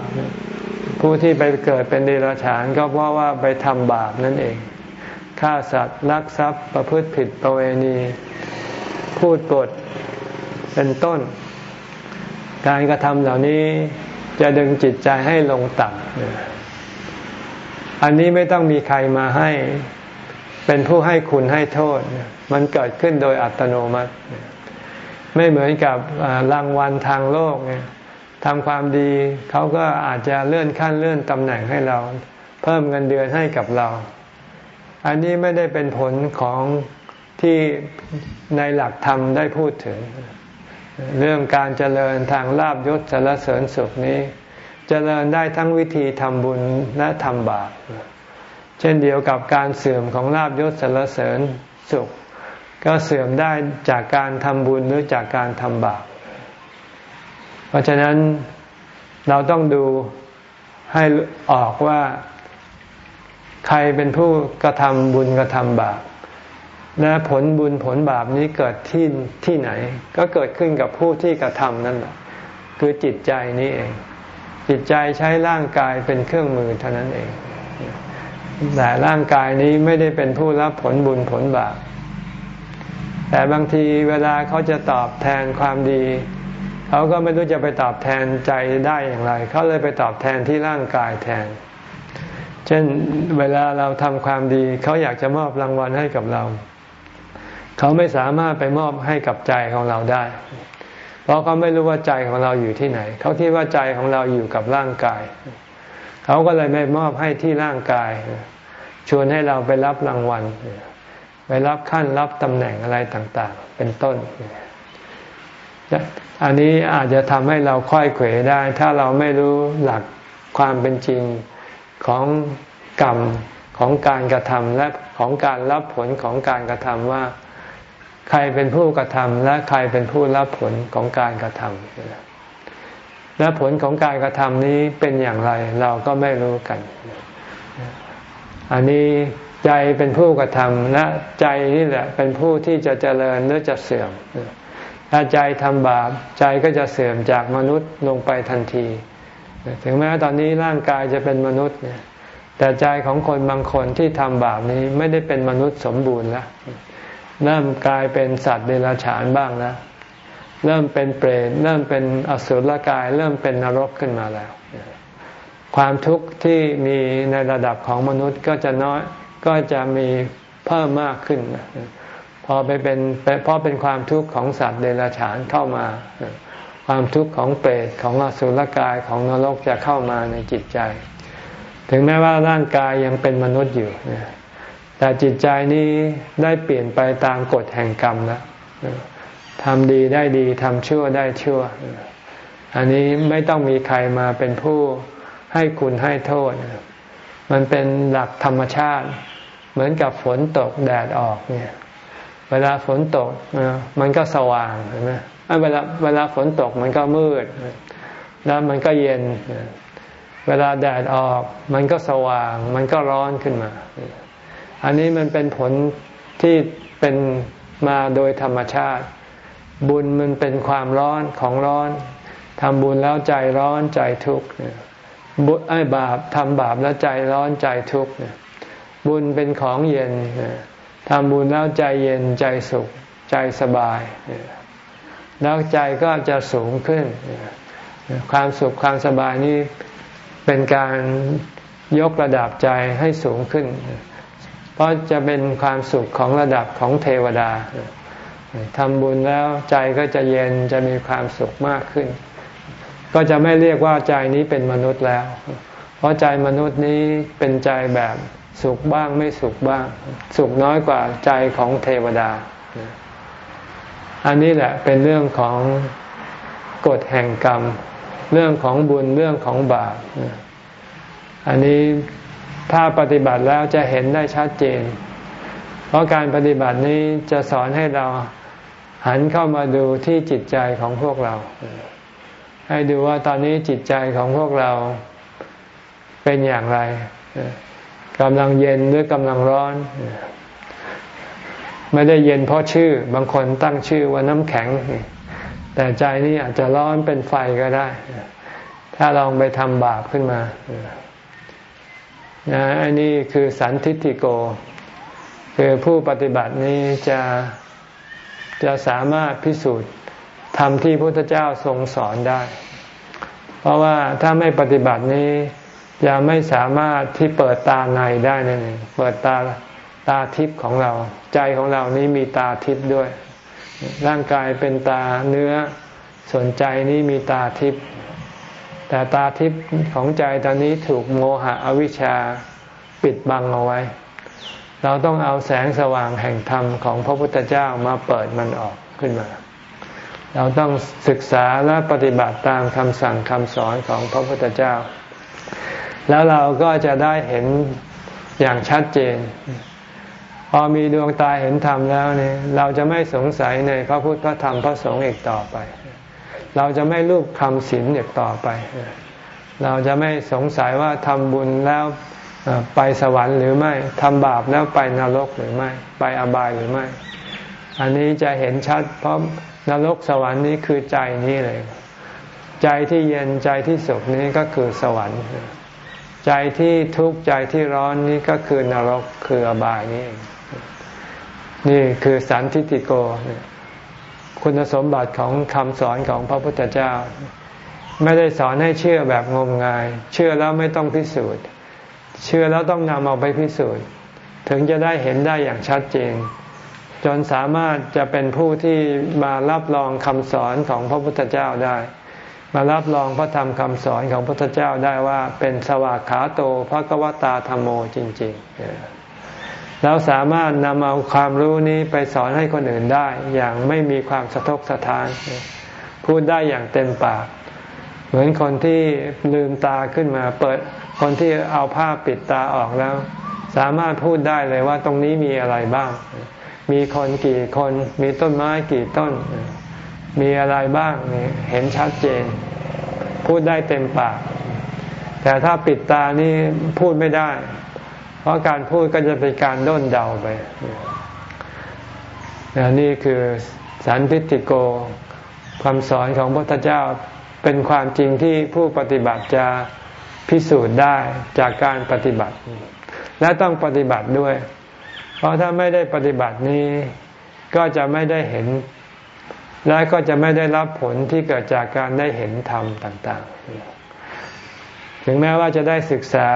ผู้ที่ไปเกิดเป็นเดรัจฉานก็เพราะว่าไปทำบาปนั่นเองฆ่าสัตว์ลักทรัพย์ประพฤติผิดประเวณี พูดปดเป็นต้น การกระทำเหล่านี้จะดึงจิตใจให้ลงต่ำอันนี้ไม่ต้องมีใครมาให้เป็นผู้ให้คุณให้โทษ มันเกิดขึ้นโดยอัตโนมัติ ไม่เหมือนกับรางวัลทางโลกเนี่ย ทำความดีเขาก็อาจจะเลื่อนขั้นเลื่อนตำแหน่งให้เรา เพิ่มเงินเดือนให้กับเรา อันนี้ไม่ได้เป็นผลของที่ในหลักธรรมได้พูดถึง เรื่องการเจริญทางลาบยศสารเสริญสุขนี้ เจริญได้ทั้งวิธีทำบุญและทำบาปเช่นเดียวกับการเสื่อมของลาบยศสารเสริญสุข ก็เสื่อมได้จากการทำบุญหรือจากการทำบาป เพราะฉะนั้นเราต้องดูให้ออกว่าใครเป็นผู้กระทำบุญกระทำบาปและผลบุญผลบาปนี้เกิดที่ที่ไหน ก็เกิดขึ้นกับผู้ที่กระทำนั่นแหละคือจิตใจนี้เอง จิตใจใช้ร่างกายเป็นเครื่องมือเท่านั้นเองแต่ร่างกายนี้ไม่ได้เป็นผู้รับผลบุญผลบาปแต่บางทีเวลาเขาจะตอบแทนความดี เขาก็ไม่รู้จะไปตอบแทนใจได้อย่างไร เขาเลยไปตอบแทนที่ร่างกายแทน เช่นเวลาเราทำความดี เขาอยากจะมอบรางวัลให้กับเรา เขาไม่สามารถไปมอบให้กับใจของเราได้ เพราะเขาไม่รู้ว่าใจของเราอยู่ที่ไหน เขาคิดว่าใจของเราอยู่กับร่างกาย เขาก็เลยไม่มอบให้ที่ร่างกาย ชวนให้เราไปรับรางวัล ไปรับขั้นรับตำแหน่งอะไรต่าง ๆ เป็นต้น อันนี้อาจจะทำให้เราค่อยเขวได้ ถ้าเราไม่รู้หลักความเป็นจริงของกรรมของการกระทำและของการรับผลของการกระทำว่า ใครเป็นผู้กระทำและใครเป็นผู้รับผลของการกระทำและผลของการกระทำนี้เป็นอย่างไรเราก็ไม่รู้กัน อันนี้ใจเป็นผู้กระทำและใจนี่แหละเป็นผู้ที่จะเจริญหรือจะเสื่อม ถ้าใจทำบาปใจก็จะเสื่อมจากมนุษย์ลงไปทันที ถึงแม้ตอนนี้ร่างกายจะเป็นมนุษย์เนี่ยแต่ใจของคนบางคนที่ทำบาปนี้ไม่ได้เป็นมนุษย์สมบูรณ์แล้วเริ่มกลายเป็นสัตว์เดรัจฉานบ้างแล้วเริ่มเป็นเปรตเริ่มเป็นอสุรกาย เริ่มเป็นนรกขึ้นมาแล้ว ความทุกข์ที่มีในระดับของมนุษย์ก็จะน้อยก็จะมีเพิ่มมากขึ้น อไปเป็นเพราะเป็นความทุกข์ของสัตว์เดรัจฉานเข้ามา ความทุกข์ของเปรตของอสุรกายของนรกจะเข้ามาในจิตใจ ถึงแม้ว่าร่างกายยังเป็นมนุษย์อยู่ แต่จิตใจนี้ได้เปลี่ยนไปตามกฎแห่งกรรมแล้วทำดีได้ดีทำชั่วได้ชั่ว อันนี้ไม่ต้องมีใครมาเป็นผู้ให้คุณให้โทษ มันเป็นหลักธรรมชาติ เหมือนกับฝนตกแดดออกเนี่ย เวลาฝนตกมันก็สว่างเห็นไหมเวลาเวลาฝนตกมันก็มืด แล้วมันก็เย็น เวลาแดดออก มันก็สว่าง มันก็ร้อนขึ้นมา อันนี้มันเป็นผลที่เป็นมาโดยธรรมชาติ บุญมันเป็นความร้อนของร้อนทำบุญแล้วใจร้อนใจทุกข์บุญไอ้บาปทำบาปแล้วใจร้อนใจทุกข์บุญเป็นของเย็น ทำบุญแล้วใจเย็นใจสุขใจสบาย แล้วใจก็จะสูงขึ้น ความสุขความสบายนี้เป็นการยกระดับใจให้สูงขึ้น เพราะจะเป็นความสุขของระดับของเทวดาทำบุญแล้วใจก็จะเย็นจะมีความสุขมากขึ้น ก็จะไม่เรียกว่าใจนี้เป็นมนุษย์แล้ว เพราะใจมนุษย์นี้เป็นใจแบบ สุขบ้างไม่สุขบ้าง สุขน้อยกว่าใจของเทวดา อันนี้แหละเป็นเรื่องของกฎแห่งกรรม เรื่องของบุญเรื่องของบาปอันนี้ถ้าปฏิบัติแล้วจะเห็นได้ชัดเจน เพราะการปฏิบัตินี้จะสอนให้เราหันเข้ามาดูที่จิตใจของพวกเรา ให้ดูว่าตอนนี้จิตใจของพวกเราเป็นอย่างไร กำลังเย็นหรือกำลังร้อน ไม่ได้เย็นเพราะชื่อ บางคนตั้งชื่อว่าน้ำแข็ง แต่ใจนี้อาจจะร้อนเป็นไฟก็ได้ ถ้าลองไปทำบาปขึ้นมานะอันนี้คือสันทิติโก คือผู้ปฏิบัตินี้จะจะสามารถพิสูจน์ทำที่พระพุทธเจ้าทรงสอนได้ เพราะว่าถ้าไม่ปฏิบัตินี้ จะไม่สามารถที่เปิดตาในได้นั่นเองเปิดตาตาทิพย์ของเรา ใจของเรานี้มีตาทิพย์ด้วย ร่างกายเป็นตาเนื้อส่วนใจนี้มีตาทิพย์แต่ตาทิพย์ของใจตอนนี้ถูกโมหะอวิชชาปิดบังเอาไว้ เราต้องเอาแสงสว่างแห่งธรรมของพระพุทธเจ้ามาเปิดมันออกขึ้นมา เราต้องศึกษาและปฏิบัติตามคำสั่งคำสอนของพระพุทธเจ้า แล้วเราก็จะได้เห็นอย่างชัดเจน พอมีดวงตาเห็นธรรมแล้วเนี่ยเราจะไม่สงสัยในพระพุทธพระธรรมพระสงฆ์อีกต่อไป เราจะไม่รูปคำศีลอีกต่อไป เราจะไม่สงสัยว่าทำบุญแล้วไปสวรรค์หรือไม่ทำบาปแล้วไปนรกหรือไม่ ไปอบายหรือไม่ อันนี้จะเห็นชัด เพราะนรกสวรรค์นี้คือใจนี้เลย ใจที่เย็นใจที่สุขนี้ก็คือสวรรค์ ใจที่ทุกข์ใจที่ร้อนนี้ก็คือนรกคืออบายนี่นี่คือสันทิติโก คุณสมบัติของคำสอนของพระพุทธเจ้า ไม่ได้สอนให้เชื่อแบบงมงาย เชื่อแล้วไม่ต้องพิสูจน์ เชื่อแล้วต้องนำเอาไปพิสูจน์ ถึงจะได้เห็นได้อย่างชัดเจน จนสามารถจะเป็นผู้ที่มารับรองคำสอนของพระพุทธเจ้าได้ มารับรองพระธรรมคำสอนของพระพุทธเจ้าได้ว่าเป็นสวากขาโตพระกวตาธรรมโมจริงๆ แล้วสามารถนำเอาความรู้นี้ไปสอนให้คนอื่นได้ อย่างไม่มีความสะทกสะท้าน พูดได้อย่างเต็มปาก เหมือนคนที่ลืมตาขึ้นมาเปิดคนที่เอาผ้าปิดตาออกแล้ว สามารถพูดได้เลยว่าตรงนี้มีอะไรบ้าง มีคนกี่คนมีต้นไม้กี่ต้น มีอะไรบ้างเห็นชัดเจน พูดได้เต็มปาก แต่ถ้าปิดตานี่พูดไม่ได้ เพราะการพูดก็จะเป็นการด้นเดาไปนี่คือสันติติโกคำสอนของพระพุทธเจ้าเป็นความจริงที่ผู้ปฏิบัติจะพิสูจน์ได้จากการปฏิบัติ และต้องปฏิบัติด้วย เพราะถ้าไม่ได้ปฏิบัตินี้ก็จะไม่ได้เห็น และก็จะไม่ได้รับผลที่เกิดจากการได้เห็นธรรมต่างๆ ถึงแม้ว่าจะได้ศึกษา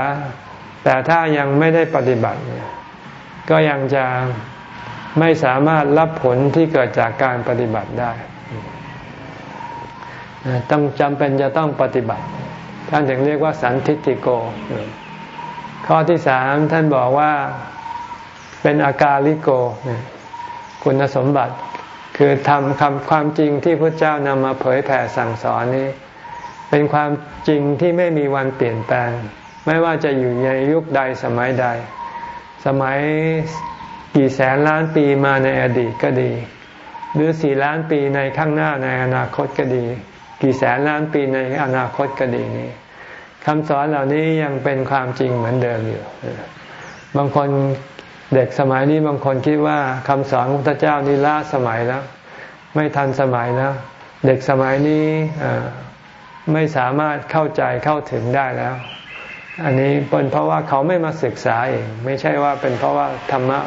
แต่ถ้ายังไม่ได้ปฏิบัติ ก็ยังจะไม่สามารถรับผลที่เกิดจากการปฏิบัติได้ ต้องจำเป็นจะต้องปฏิบัติ ท่านถึงเรียกว่าสันทิติโก ข้อที่สามท่านบอกว่าเป็นอาการลิโก คุณสมบัติ คือทำคำความจริงที่พระเจ้านำมาเผยแผ่สั่งสอนนี้ เป็นความจริงที่ไม่มีวันเปลี่ยนแปลง ไม่ว่าจะอยู่ในยุคใดสมัยใด สมัยกี่แสนล้านปีมาในอดีตก็ดี หรือสี่ล้านปีในข้างหน้าในอนาคตก็ดี กี่แสนล้านปีในอนาคตก็ดีนี้คำสอนเหล่านี้ยังเป็นความจริงเหมือนเดิมอยู่ บางคน เด็กสมัยนี้บางคนคิดว่าคำสอนของพระเจ้านี่ล้าสมัยแล้ว ไม่ทันสมัยแล้ว เด็กสมัยนี้ไม่สามารถเข้าใจเข้าถึงได้แล้ว อันนี้เป็นเพราะว่าเขาไม่มาศึกษาเอง ไม่ใช่ว่าเป็นเพราะว่าธรรมะ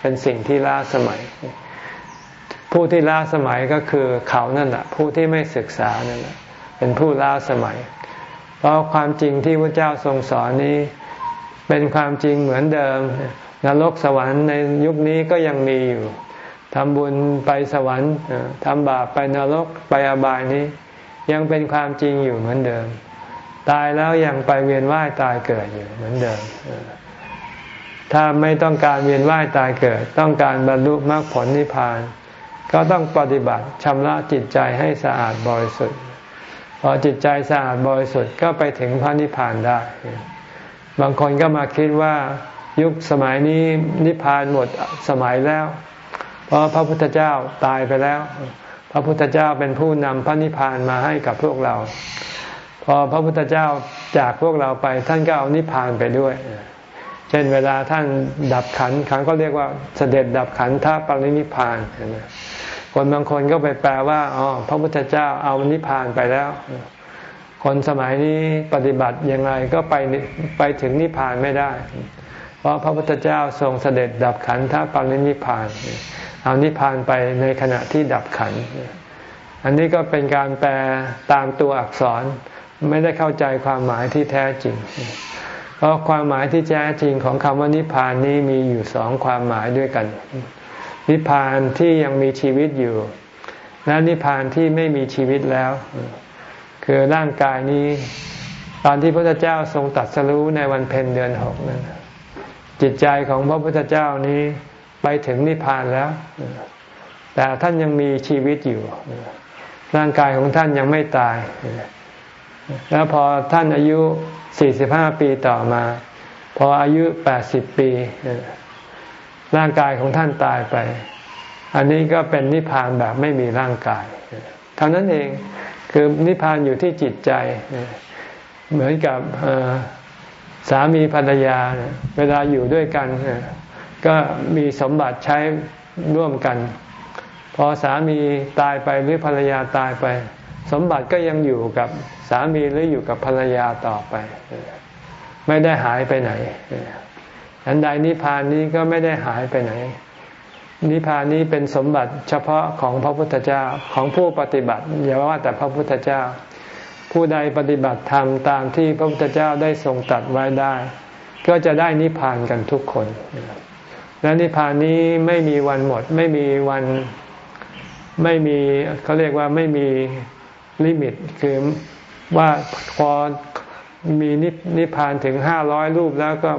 เป็นสิ่งที่ล้าสมัย ผู้ที่ล้าสมัยก็คือเขานั่นแหละผู้ที่ไม่ศึกษานั่นแหละเป็นผู้ล้าสมัย เพราะความจริงที่พระเจ้าทรงสอนนี้ เป็นความจริงเหมือนเดิม นรกสวรรค์ในยุคนี้ก็ยังมีอยู่ทำบุญไปสวรรค์ทำบาปไปนรกไปอบายนี้ ยังเป็นความจริงอยู่เหมือนเดิม ตายแล้วยังไปเวียนว่ายตายเกิดอยู่เหมือนเดิม ถ้าไม่ต้องการเวียนว่ายตายเกิด ต้องการบรรลุมรรคผลนิพพาน ก็ต้องปฏิบัติชำระจิตใจให้สะอาดบริสุทธิ์พอจิตใจสะอาดบริสุทธิ์ก็ไปถึงพระนิพพานได้ บางคนก็มาคิดว่า ยุคสมัยนี้นิพพานหมดสมัยแล้ว เพราะพระพุทธเจ้าตายไปแล้ว พระพุทธเจ้าเป็นผู้นำพระนิพพานมาให้กับพวกเรา พอพระพุทธเจ้าจากพวกเราไปท่านก็เอานิพพานไปด้วย เช่นเวลาท่านดับขันขันก็เรียกว่าเสด็จดับขันท่าปรินิพพานคนบางคนก็ไปแปลว่าอ๋อพระพุทธเจ้าเอานิพพานไปแล้วคนสมัยนี้ปฏิบัติยังไงก็ไปไปถึงนิพพานไม่ได้ เพราะพระพุทธเจ้าทรงเสด็จดับขันธปรินิพพาน เอานิพพานไปในขณะที่ดับขัน อันนี้ก็เป็นการแปลตามตัวอักษรไม่ได้เข้าใจความหมายที่แท้จริง เพราะความหมายที่แท้จริงของคำว่านิพพานนี้มีอยู่สองความหมายด้วยกัน นิพพานที่ยังมีชีวิตอยู่ และนิพพานที่ไม่มีชีวิตแล้ว คือร่างกายนี้ ตอนที่พระพุทธเจ้าทรงตัดสรู้ในวันเพ็ญเดือนหกนั้น จิตใจของพระพุทธเจ้านี้ไปถึงนิพพานแล้ว แต่ท่านยังมีชีวิตอยู่ ร่างกายของท่านยังไม่ตาย แล้วพอท่านอายุ 45 ปีต่อมา พออายุ 80 ปี ร่างกายของท่านตายไป อันนี้ก็เป็นนิพพานแบบไม่มีร่างกายเท่านั้นเองคือนิพพานอยู่ที่จิตใจ เหมือนกับ สามีภรรยาเวลาอยู่ด้วยกัน ก็มีสมบัติใช้ร่วมกัน พอสามีตายไปหรือภรรยาตายไป สมบัติก็ยังอยู่กับสามีหรืออยู่กับภรรยาต่อไป ไม่ได้หายไปไหนอันใดนิพพานนี้ก็ไม่ได้หายไปไหน นิพพานนี้เป็นสมบัติเฉพาะของพระพุทธเจ้าของผู้ปฏิบัติอย่าว่าแต่พระพุทธเจ้า ผู้ใดปฏิบัติธรรมตามที่พระพุทธเจ้าได้ทรงตัดไว้ได้ ก็จะได้นิพพานกันทุกคน และนิพพานนี้ไม่มีวันหมด ไม่มีวันไม่มีเขาเรียกว่าไม่มีลิมิตคือว่าพอมีนิพพานถึงห้าร้อยรูปแล้วก็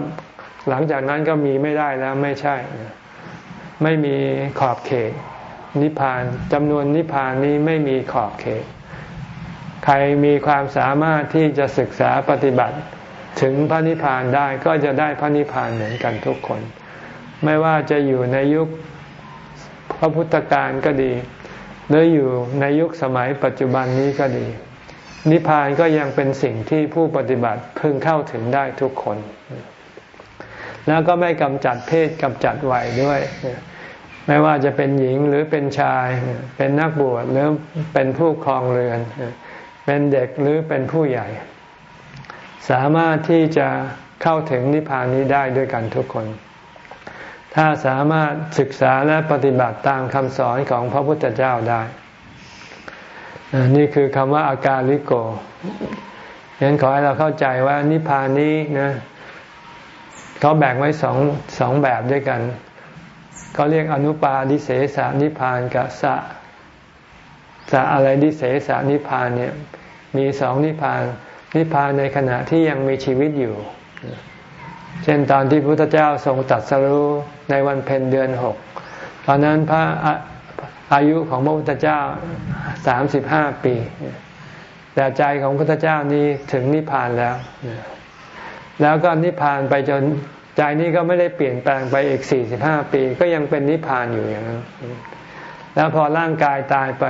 หลังจากนั้นก็มีไม่ได้แล้วไม่ใช่ ไม่มีขอบเขตนิพพานจำนวนนิพพานนี้ไม่มีขอบเขต ใครมีความสามารถที่จะศึกษาปฏิบัติถึงพระนิพพานได้ก็จะได้พระนิพพานเหมือนกันทุกคน ไม่ว่าจะอยู่ในยุคพระพุทธการก็ดี หรืออยู่ในยุคสมัยปัจจุบันนี้ก็ดี นิพพานก็ยังเป็นสิ่งที่ผู้ปฏิบัติพึงเข้าถึงได้ทุกคน แล้วก็ไม่กำจัดเพศกำจัดวัยด้วย ไม่ว่าจะเป็นหญิงหรือเป็นชาย เป็นนักบวชหรือเป็นผู้ครองเรือน เป็นเด็กหรือเป็นผู้ใหญ่ สามารถที่จะเข้าถึงนิพพานนี้ได้ด้วยกันทุกคน ถ้าสามารถศึกษาและปฏิบัติตามคำสอนของพระพุทธเจ้าได้ นี่คือคำว่าอาการลิโกฉะนั้นขอให้เราเข้าใจว่านิพพานนี้นะเขาแบ่งไว้สองสองแบบด้วยกันเขาเรียกอนุปาดิเสสานิพานกับสะ สะอะไรดิเสสานิพานเนี่ยมีสองนิพานนิพานในขณะที่ยังมีชีวิตอยู่ เช่นตอนที่พระพุทธเจ้าทรงตัดสรู้ในวันเพ็ญเดือนหกตอนนั้นพระอายุของพระพุทธเจ้าสามสิบห้าปี แต่ใจของพระพุทธเจ้านี้ถึงนิพพานแล้ว แล้วก็นิพพานไปจนใจนี้ก็ไม่ได้เปลี่ยนแปลงไปอีกสี่สิบห้าปี ก็ยังเป็นนิพพานอยู่อย่างนั้นแล้วพอร่างกายตายไป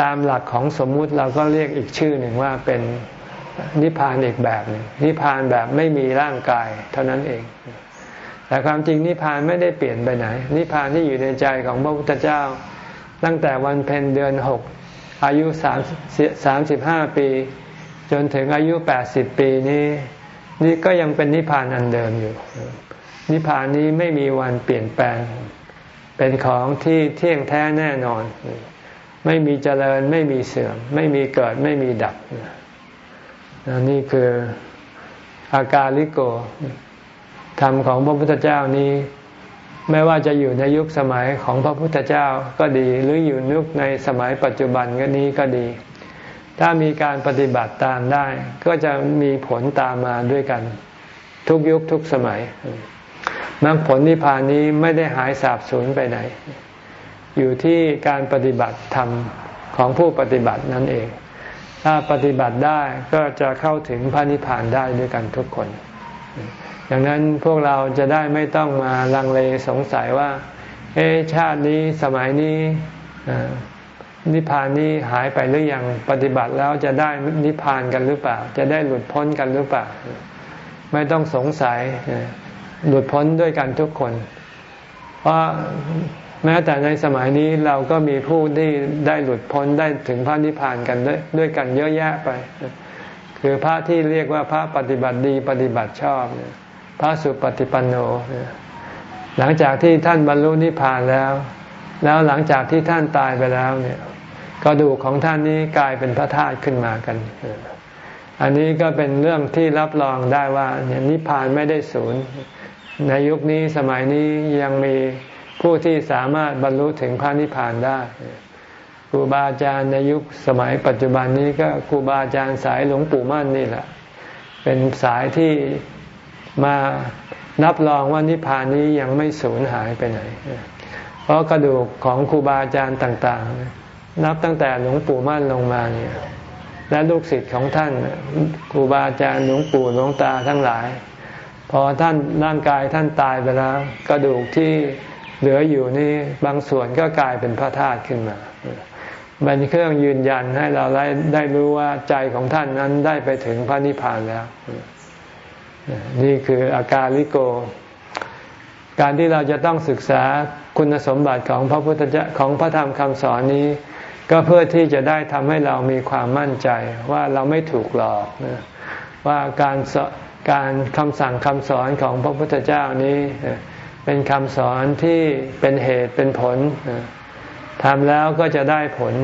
ตามหลักของสมมุติเราก็เรียกอีกชื่อหนึ่งว่าเป็นนิพพานอีกแบบหนึ่งนิพพานแบบไม่มีร่างกายเท่านั้นเอง แต่ความจริงนิพพานไม่ได้เปลี่ยนไปไหน นิพพานที่อยู่ในใจของพระพุทธเจ้า ตั้งแต่วันเพ็ญเดือนหกอายุสามสามสิบห้าปี จนถึงอายุแปดสิบปีนี้ นี่ก็ยังเป็นนิพพานอันเดิมอยู่ นิพพานนี้ไม่มีวันเปลี่ยนแปลง เป็นของที่เที่ยงแท้แน่นอน ไม่มีเจริญไม่มีเสื่อม ไม่มีเกิดไม่มีดับนี่คืออาการลิโกธรรมของพระพุทธเจ้านี้ไม่ว่าจะอยู่ในยุคสมัยของพระพุทธเจ้าก็ดี หรืออยู่ยุคในสมัยปัจจุบันก็นี้ก็ดี ถ้ามีการปฏิบัติตามได้ ก็จะมีผลตามมาด้วยกัน ทุกยุคทุกสมัยมรรคผลนิพพานนี้ไม่ได้หายสาบสูญไปไหน อยู่ที่การปฏิบัติธรรมของผู้ปฏิบัตินั่นเอง ถ้าปฏิบัติได้ก็จะเข้าถึงพระนิพพานได้ด้วยกันทุกคน ดังนั้นพวกเราจะได้ไม่ต้องมาลังเลสงสัยว่า เอชาตินี้สมัยนี้นิพพานนี้หายไปหรือยังปฏิบัติแล้วจะได้นิพพานกันหรือเปล่า จะได้หลุดพ้นกันหรือเปล่า ไม่ต้องสงสัยหลุดพ้นด้วยกันทุกคน เพราะ แม้แต่ในสมัยนี้เราก็มีผู้ที่ได้หลุดพ้นได้ถึงพระนิพพานกันด้วยด้วยกันเยอะแยะไป คือพระที่เรียกว่าพระปฏิบัติดีปฏิบัติชอบเนี่ยพระสุปฏิปันโน หลังจากที่ท่านบรรลุนิพพานแล้ว แล้วหลังจากที่ท่านตายไปแล้วเนี่ยกระดูกของท่านนี้กลายเป็นพระธาตุขึ้นมากัน อันนี้ก็เป็นเรื่องที่รับรองได้ว่านิพพานไม่ได้ศูนย์ในยุคนี้สมัยนี้ยังมี ผู้ที่สามารถบรรลุถึงพระนิพพานได้ครูบาอาจารย์ในยุคสมัยปัจจุบันนี้ก็ครูบาอาจารย์สายหลวงปู่มั่นนี่แหละ เป็นสายที่มานับรองว่านิพพานนี้ยังไม่สูญหายไปไหน เพราะกระดูกของครูบาอาจารย์ต่าง ๆ นับตั้งแต่หลวงปู่มั่นลงมาเนี่ยและลูกศิษย์ของท่านครูบาอาจารย์หลวงปู่หลวงตาทั้งหลาย พอท่านร่างกายท่านตายไปแล้วกระดูกที่ เหลืออยู่นี่บางส่วนก็กลายเป็นพระธาตุขึ้นมาเป็นเครื่องยืนยันให้เราได้ได้รู้ว่าใจของท่านนั้นได้ไปถึงพระนิพพานแล้ว นี่คืออาการลิโก การที่เราจะต้องศึกษาคุณสมบัติของพระพุทธเจ้าของพระธรรมคำสอนนี้ ก็เพื่อที่จะได้ทำให้เรามีความมั่นใจว่าเราไม่ถูกหลอกว่าการการคำสั่งคำสอนของพระพุทธเจ้านี้ เป็นคำสอนที่เป็นเหตุเป็นผลทำแล้วก็จะได้ผล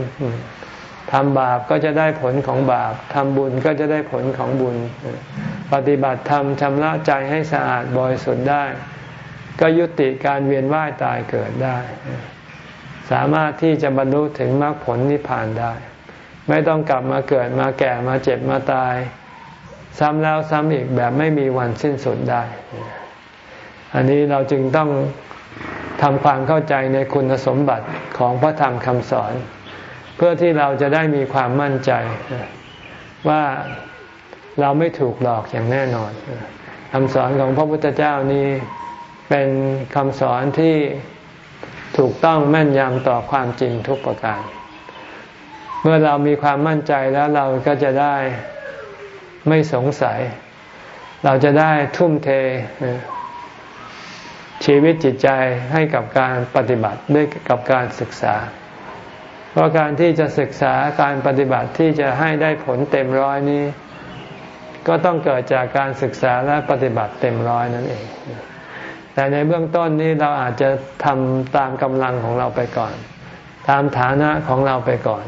ทำบาปก็จะได้ผลของบาปทำบุญก็จะได้ผลของบุญ ปฏิบัติธรรมชำระใจให้สะอาดบริสุทธิ์ได้ ก็ยุติการเวียนว่ายตายเกิดได้ สามารถที่จะบรรลุถึงมรรคผลนิพพานได้ ไม่ต้องกลับมาเกิดมาแก่มาเจ็บมาตาย ซ้ำแล้วซ้ำอีกแบบไม่มีวันสิ้นสุดได้ อันนี้เราจึงต้องทำความเข้าใจในคุณสมบัติของพระธรรมคำสอน เพื่อที่เราจะได้มีความมั่นใจ ว่าเราไม่ถูกหลอกอย่างแน่นอนคำสอนของพระพุทธเจ้านี้เป็นคำสอนที่ถูกต้องแม่นยำต่อความจริงทุกประการ เมื่อเรามีความมั่นใจแล้วเราก็จะได้ไม่สงสัย เราจะได้ทุ่มเท ชีวิตจิตใจให้กับการปฏิบัติด้วยกับการศึกษา เพราะการที่จะศึกษาการปฏิบัติที่จะให้ได้ผลเต็มร้อยนี้ ก็ต้องเกิดจากการศึกษาและปฏิบัติเต็มร้อยนั่นเอง แต่ในเบื้องต้นนี้เราอาจจะทำตามกำลังของเราไปก่อน ตามฐานะของเราไปก่อน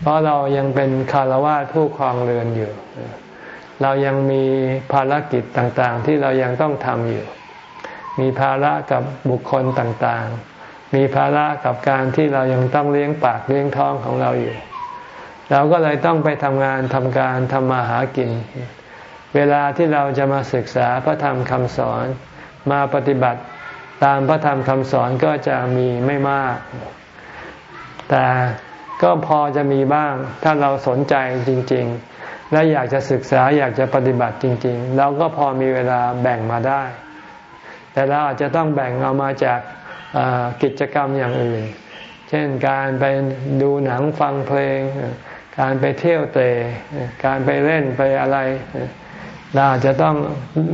เพราะเรายังเป็นคารวะผู้ครองเรือนอยู่ เรายังมีภารกิจต่างๆ ที่เรายังต้องทำอยู่ มีภาระกับบุคคลต่างๆ มีภาระกับการที่เรายังต้องเลี้ยงปากเลี้ยงท้องของเราอยู่ เราก็เลยต้องไปทำงานทำการทำมาหากิน เวลาที่เราจะมาศึกษาพระธรรมคำสอนมาปฏิบัติตามพระธรรมคำสอนก็จะมีไม่มาก แต่ก็พอจะมีบ้าง ถ้าเราสนใจจริง ๆ และอยากจะศึกษาอยากจะปฏิบัติจริง ๆ เราก็พอมีเวลาแบ่งมาได้ แต่เราอาจจะต้องแบ่งเอามาจากกิจกรรมอย่างอื่น เช่นการไปดูหนังฟังเพลง การไปเที่ยวเตะการไปเล่นไปอะไร เราอาจจะต้อง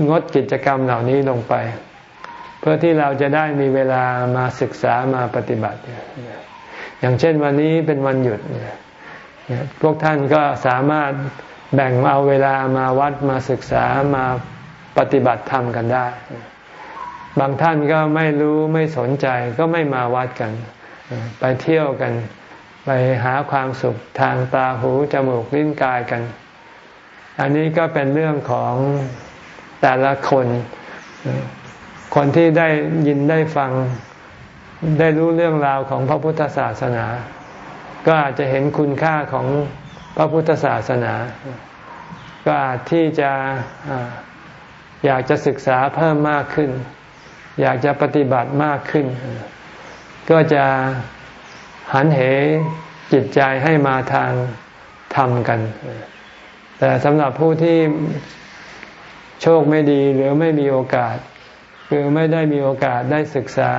งดกิจกรรมเหล่านี้ลงไป เพื่อที่เราจะได้มีเวลามาศึกษามาปฏิบัติ อย่างเช่นวันนี้เป็นวันหยุด พวกท่านก็สามารถแบ่งเอาเวลามาวัดมาศึกษามาปฏิบัติธรรมกันได้ บางท่านก็ไม่รู้ไม่สนใจก็ไม่มาวัดกัน ไปเที่ยวกัน ไปหาความสุขทางตาหูจมูกลิ้นกายกัน อันนี้ก็เป็นเรื่องของแต่ละคน คนที่ได้ยินได้ฟังได้รู้เรื่องราวของพระพุทธศาสนา ก็อาจจะเห็นคุณค่าของพระพุทธศาสนา ก็อาจที่จะอยากจะศึกษาเพิ่มมากขึ้น อยากจะปฏิบัติมากขึ้น ก็จะหันเหจิตใจให้มาทางธรรมกัน แต่สำหรับผู้ที่โชคไม่ดีหรือไม่มีโอกาส คือไม่ได้มีโอกาสได้ศึกษา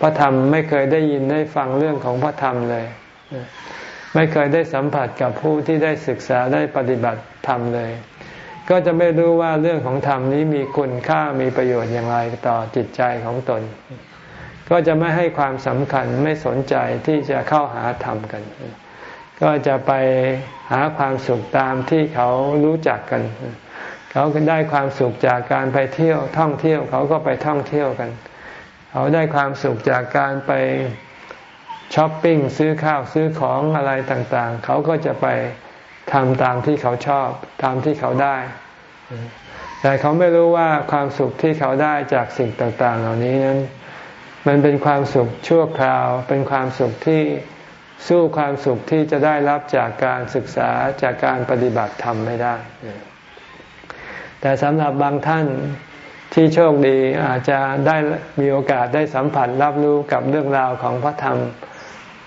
พระธรรมไม่เคยได้ยินได้ฟังเรื่องของพระธรรมเลย ไม่เคยได้สัมผัสกับผู้ที่ได้ศึกษาได้ปฏิบัติธรรมเลย ก็จะไม่รู้ว่าเรื่องของธรรมนี้มีคุณค่ามีประโยชน์อย่างไรต่อจิตใจของตน ก็จะไม่ให้ความสำคัญไม่สนใจที่จะเข้าหาธรรมกัน ก็จะไปหาความสุขตามที่เขารู้จักกัน เขาได้ความสุขจากการไปเที่ยวท่องเที่ยวเขาก็ไปท่องเที่ยวกัน เขาได้ความสุขจากการไปช้อปปิ้งซื้อข้าวซื้อของอะไรต่างๆ เขาก็จะไป ทำตามที่เขาชอบ ตามที่เขาได้ แต่เขาไม่รู้ว่าความสุขที่เขาได้จากสิ่งต่าง ๆ เหล่านี้นั้น มันเป็นความสุขชั่วคราว เป็นความสุขที่สู้ความสุขที่จะได้รับจากการศึกษาจากการปฏิบัติธรรมไม่ได้ แต่สำหรับบางท่านที่โชคดีอาจจะได้มีโอกาสได้สัมผัสรับรู้กับเรื่องราวของพระธรรม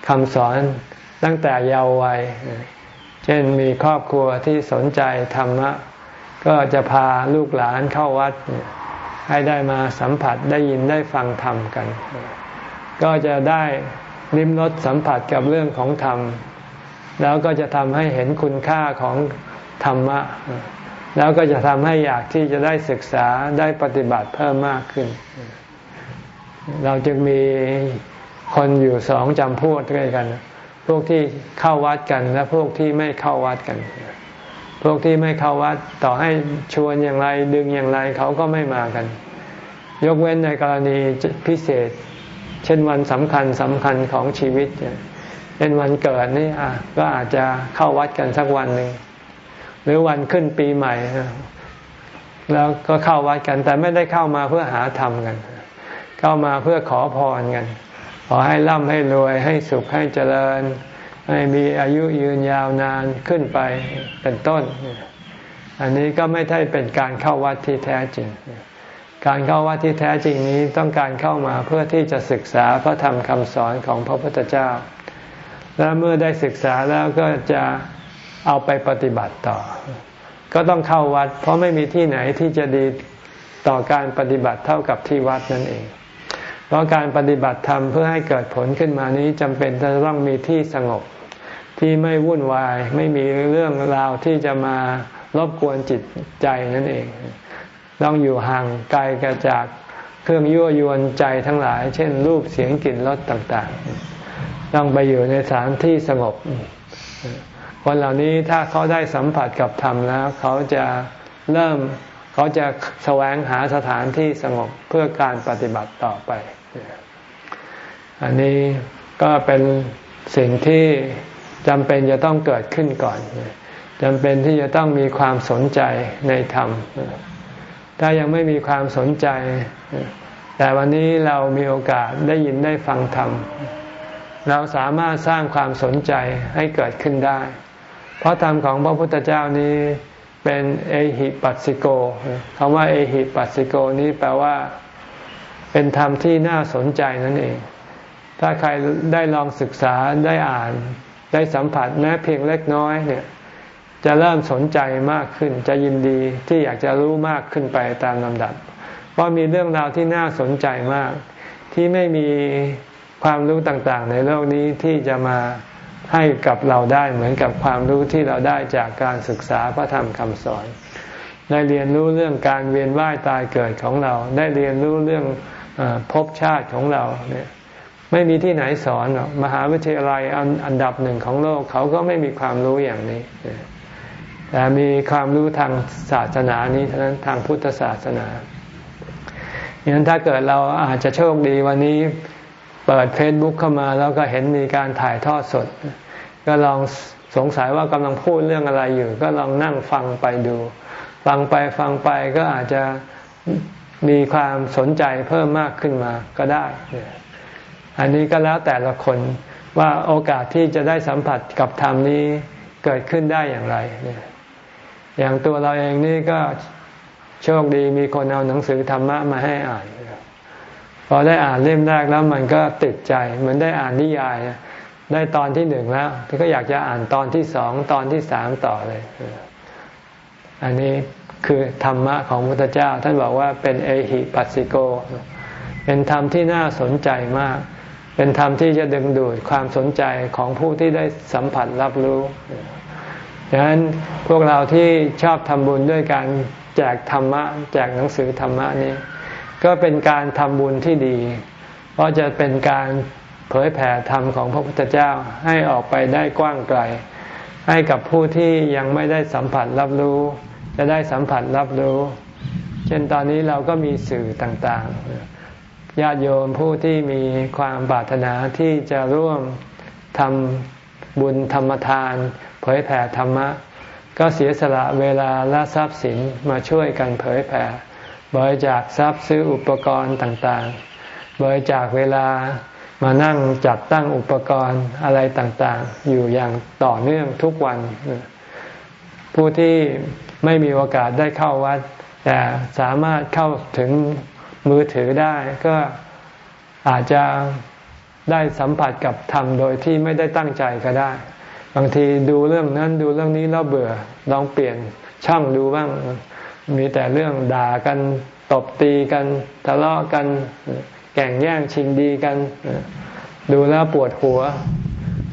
คำสอนตั้งแต่เยาว์วัย เช่นมีครอบครัวที่สนใจธรรมะ ก็จะพาลูกหลานเข้าวัด ให้ได้มาสัมผัสได้ยินได้ฟังธรรมกัน ก็จะได้ลิ้มรสสัมผัสกับเรื่องของธรรม แล้วก็จะทำให้เห็นคุณค่าของธรรมะ แล้วก็จะทำให้อยากที่จะได้ศึกษาได้ปฏิบัติเพิ่มมากขึ้น เราจึงมีคนอยู่สองจำพวกด้วยกัน พวกที่เข้าวัดกันและพวกที่ไม่เข้าวัดกัน พวกที่ไม่เข้าวัดต่อให้ชวนอย่างไรดึงอย่างไรเขาก็ไม่มากัน ยกเว้นในกรณีพิเศษ เช่นวันสำคัญสำคัญของชีวิตเป็นวันเกิดนี่ก็อาจจะเข้าวัดกันสักวันหนึ่งหรือวันขึ้นปีใหม่ แล้วก็เข้าวัดกัน แต่ไม่ได้เข้ามาเพื่อหาธรรมกัน เข้ามาเพื่อขอพรกัน ขอให้ร่ำให้รวยให้สุขให้เจริญ ให้มีอายุยืนยาวนานขึ้นไปเป็นต้น อันนี้ก็ไม่ใช่เป็นการเข้าวัดที่แท้จริง การเข้าวัดที่แท้จริงนี้ต้องการเข้ามาเพื่อที่จะศึกษาพระธรรมคำสอนของพระพุทธเจ้า และเมื่อได้ศึกษาแล้วก็จะเอาไปปฏิบัติต่อ ก็ต้องเข้าวัด เพราะไม่มีที่ไหนที่จะดีต่อการปฏิบัติเท่ากับที่วัดนั่นเอง เพราะการปฏิบัติธรรมเพื่อให้เกิดผลขึ้นมานี้จำเป็นจะต้องมีที่สงบที่ไม่วุ่นวายไม่มีเรื่องราวที่จะมารบกวนจิตใจนั่นเอง ต้องอยู่ห่างไกลกจากเครื่องยั่วยวนใจทั้งหลาย เช่น รูปเสียงกลิ่นรสต่างๆ ต้องไปอยู่ในสถานที่สงบคนเหล่านี้ถ้าเขาได้สัมผัสกับธรรมแล้ว เขาจะเริ่ม เขาจะแสวงหาสถานที่สงบเพื่อการปฏิบัติต่อไป อันนี้ก็เป็นสิ่งที่จำเป็นจะต้องเกิดขึ้นก่อนจำเป็นที่จะต้องมีความสนใจในธรรม ถ้ายังไม่มีความสนใจ แต่วันนี้เรามีโอกาสได้ยินได้ฟังธรรม เราสามารถสร้างความสนใจให้เกิดขึ้นได้ เพราะธรรมของพระพุทธเจ้านี้ เป็นเอหิปัสสิโกคำว่าเอหิปัสสิโกนี้แปลว่า เป็นธรรมที่น่าสนใจนั่นเอง ถ้าใครได้ลองศึกษาได้อ่านได้สัมผัสแม้เพียงเล็กน้อยเนี่ย จะเริ่มสนใจมากขึ้น จะยินดีที่อยากจะรู้มากขึ้นไปตามลำดับว่ามีเรื่องราวที่น่าสนใจมาก ที่ไม่มีความรู้ต่างๆ ในโลกนี้ที่จะมา ให้กับเราได้เหมือนกับความรู้ที่เราได้จากการศึกษาพระธรรมคำสอน ได้เรียนรู้เรื่องการเวียนว่ายตายเกิดของเรา ได้เรียนรู้เรื่องภพชาติของเราเนี่ยไม่มีที่ไหนสอนหรอกมหาวิทยาลัยอันอันดับหนึ่งของโลกเขาก็ไม่มีความรู้อย่างนี้แต่มีความรู้ทางศาสนานี้เท่านั้นทางพุทธศาสนาอย่างนั้นถ้าเกิดเราอาจจะโชคดีวันนี้ เปิดเฟซบุ๊กเข้ามาแล้วก็เห็นมีการถ่ายทอดสด ก็ลองสงสัยว่ากำลังพูดเรื่องอะไรอยู่ ก็ลองนั่งฟังไปดู ฟังไปฟังไปก็อาจจะมีความสนใจเพิ่มมากขึ้นมาก็ได้ อันนี้ก็แล้วแต่ละคนว่าโอกาสที่จะได้สัมผัสกับธรรมนี้เกิดขึ้นได้อย่างไรอย่างตัวเราเองนี่ก็โชคดีมีคนเอาหนังสือธรรมะมาให้อ่าน พอได้อ่านเล่มแรกแล้วมันก็ติดใจเหมือนได้อ่านนิยาย ได้ตอนที่หนึ่งแล้วก็อยากจะอ่านตอนที่สองตอนที่สามต่อเลย อันนี้คือธรรมะของพระพุทธเจ้า ท่านบอกว่าเป็นเอหิปัสสิโก เป็นธรรมที่น่าสนใจมาก เป็นธรรมที่จะดึงดูดความสนใจของผู้ที่ได้สัมผัสรับรู้ดังนั้นพวกเราที่ชอบทำบุญด้วยการแจกธรรมะ แจกหนังสือธรรมะนี้ ก็เป็นการทำบุญที่ดี เพราะจะเป็นการเผยแผ่ธรรมของพระพุทธเจ้าให้ออกไปได้กว้างไกล ให้กับผู้ที่ยังไม่ได้สัมผัสรับรู้ จะได้สัมผัสรับรู้ เช่นตอนนี้เราก็มีสื่อต่างๆญาติโยมผู้ที่มีความปรารถนาที่จะร่วมทำบุญธรรมทาน เผยแผ่ธรรมะ ก็เสียสละเวลาและทรัพย์สินมาช่วยกันเผยแผ่ บริจาคทรัพย์ซื้ออุปกรณ์ต่างๆ บริจาคเวลามานั่งจัดตั้งอุปกรณ์อะไรต่างๆ อยู่อย่างต่อเนื่องทุกวัน ผู้ที่ไม่มีโอกาสได้เข้าวัด แต่สามารถเข้าถึงมือถือได้ก็อาจจะได้สัมผัสกับธรรมโดยที่ไม่ได้ตั้งใจก็ได้ บางทีดูเรื่องนั้นดูเรื่องนี้แล้วเบื่อลองเปลี่ยนช่องดูบ้าง มีแต่เรื่องด่ากันตบตีกัน ทะเลาะกัน แก่งแย่งชิงดีกัน ดูแล้วปวดหัว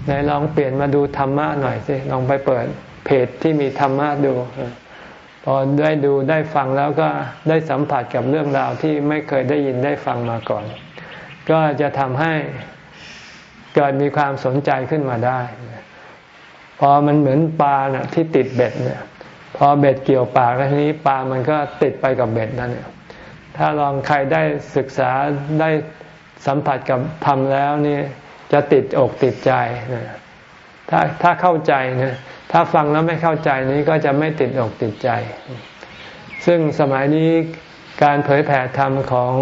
ไหนลองเปลี่ยนมาดูธรรมะหน่อยสิลองไปเปิดเพจที่มีธรรมะดูพอได้ดูได้ฟังแล้วก็ได้สัมผัสกับเรื่องราวที่ไม่เคยได้ยินได้ฟังมาก่อน ก็จะทำให้เกิดมีความสนใจขึ้นมาได้ พอมันเหมือนปลาเนะ่ะที่ติดเบ็ดเนี่ย พอเบ็ดเกี่ยวปากแล้วทีนี้ปลามันก็ติดไปกับเบ็ดนั่นเนี่ยถ้าลองใครได้ศึกษาได้สัมผัสกับธรรมแล้วนี่จะติดอกติดใจถ้าถ้าเข้าใจนะถ้าฟังแล้วไม่เข้าใจนี้ก็จะไม่ติดอกติดใจ ซึ่งสมัยนี้การเผยแผ่ธรรมของ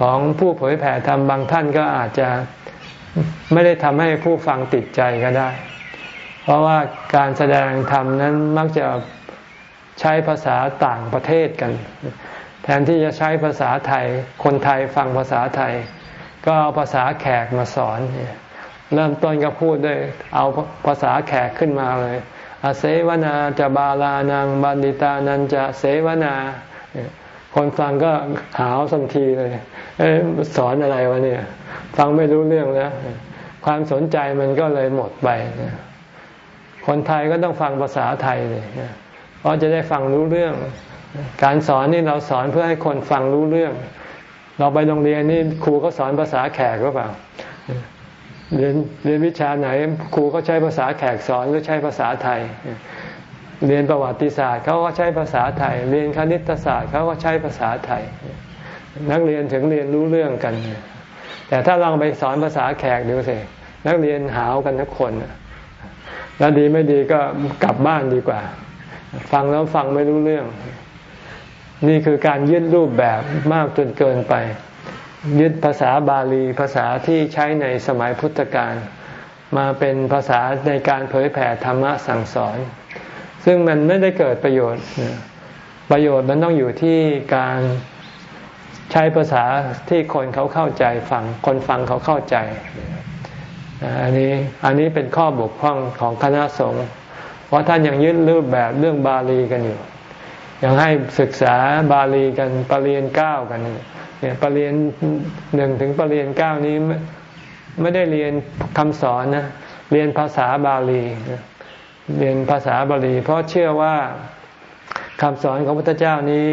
ของผู้เผยแผ่ธรรมบางท่านก็อาจจะไม่ได้ทำให้ผู้ฟังติดใจก็ได้ เพราะว่าการแสดงธรรมนั้นมักจะใช้ภาษาต่างประเทศกัน แทนที่จะใช้ภาษาไทย คนไทยฟังภาษาไทย ก็เอาภาษาแขกมาสอนเริ่มต้นก็พูดด้วย เอาภาษาแขกขึ้นมาเลยอาเสวนาจะบาลานังบันดิตานันจะเสวนา คนฟังก็หาวสัมทีเลยเอสอนอะไรวะเนี่ย ฟังไม่รู้เรื่องแล้ว ความสนใจมันก็เลยหมดไป คนไทยก็ต้องฟังภาษาไทยเลยเพราะจะได้ฟังรู้เรื่อง การสอนนี่เราสอนเพื่อให้คนฟังรู้เรื่อง เราไปโรงเรียนนี่ครูก็สอนภาษาแขกหรือเปล่าเรียนเรียนวิชาไหนครูก็ใช้ภาษาแขกสอนหรือใช้ภาษาไทย เรียนประวัติศาสตร์เขาก็ใช้ภาษาไทย เรียนคณิตศาสตร์เขาก็ใช้ภาษาไทย นักเรียนถึงเรียนรู้เรื่องกัน แต่ถ้าลองไปสอนภาษาแขกดูสินักเรียนหาวกันทุกคน แล้วดีไม่ดีก็กลับบ้านดีกว่า ฟังแล้วฟังไม่รู้เรื่อง นี่คือการยึดรูปแบบมากจนเกินไป ยึดภาษาบาลีภาษาที่ใช้ในสมัยพุทธกาลมาเป็นภาษาในการเผยแผ่ธรรมะสั่งสอน ซึ่งมันไม่ได้เกิดประโยชน์ ประโยชน์มันต้องอยู่ที่การใช้ภาษาที่คนเขาเข้าใจฟัง คนฟังเขาเข้าใจ อันนี้อันนี้เป็นข้อบกพร่องของคณะสงฆ์เพราะท่านยังยึดรูปแบบเรื่องบาลีกันอยู่ ยังให้ศึกษาบาลีกันปรริญญาเก้ากันเนี่ยปรริญญาหนึ่งถึงปรริญญาเก้านี้ไม่ได้เรียนคำสอนนะเรียนภาษาบาลีเรียนภาษาบาลี เพราะเชื่อว่าคำสอนของพระพุทธเจ้านี้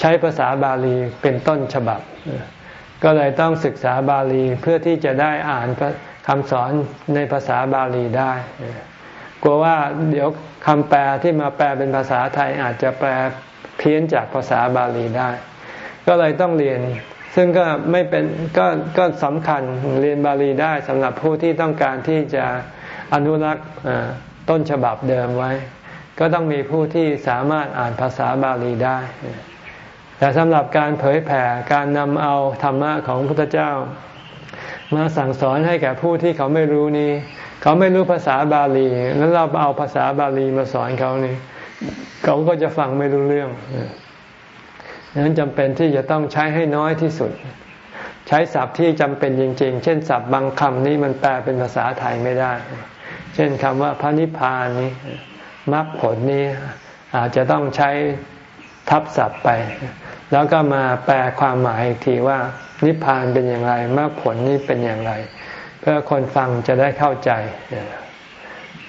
ใช้ภาษาบาลีเป็นต้นฉบับ ก็เลยต้องศึกษาบาลีเพื่อที่จะได้อ่านคำสอนในภาษาบาลีได้ กลัวว่าเดี๋ยวคำแปลที่มาแปลเป็นภาษาไทยอาจจะแปลเพี้ยนจากภาษาบาลีได้ ก็เลยต้องเรียน ซึ่งก็ไม่เป็นก็ก็สำคัญเรียนบาลีได้สำหรับผู้ที่ต้องการที่จะอนุรักษ์ต้นฉบับเดิมไว้ ก็ต้องมีผู้ที่สามารถอ่านภาษาบาลีได้ แต่สำหรับการเผยแผ่การนำเอาธรรมะของพระพุทธเจ้า มาสั่งสอนให้แก่ผู้ที่เขาไม่รู้นี้เขาไม่รู้ภาษาบาลีแล้วเราเอาภาษาบาลีมาสอนเขานี่เขาก็จะฟังไม่รู้เรื่องดังนั้นจำเป็นที่จะต้องใช้ให้น้อยที่สุด ใช้ศัพท์ที่จำเป็นจริง ๆ เช่นศัพท์บางคำนี้มันแปลเป็นภาษาไทยไม่ได้ เช่นคำว่าพระนิพพานนี้มรรคผลนี้อาจจะต้องใช้ทับศัพท์ไป แล้วก็มาแปลความหมายอีกทีว่า นิพพานเป็นอย่างไรมรรคผลนี้เป็นอย่างไร เพื่อคนฟังจะได้เข้าใจ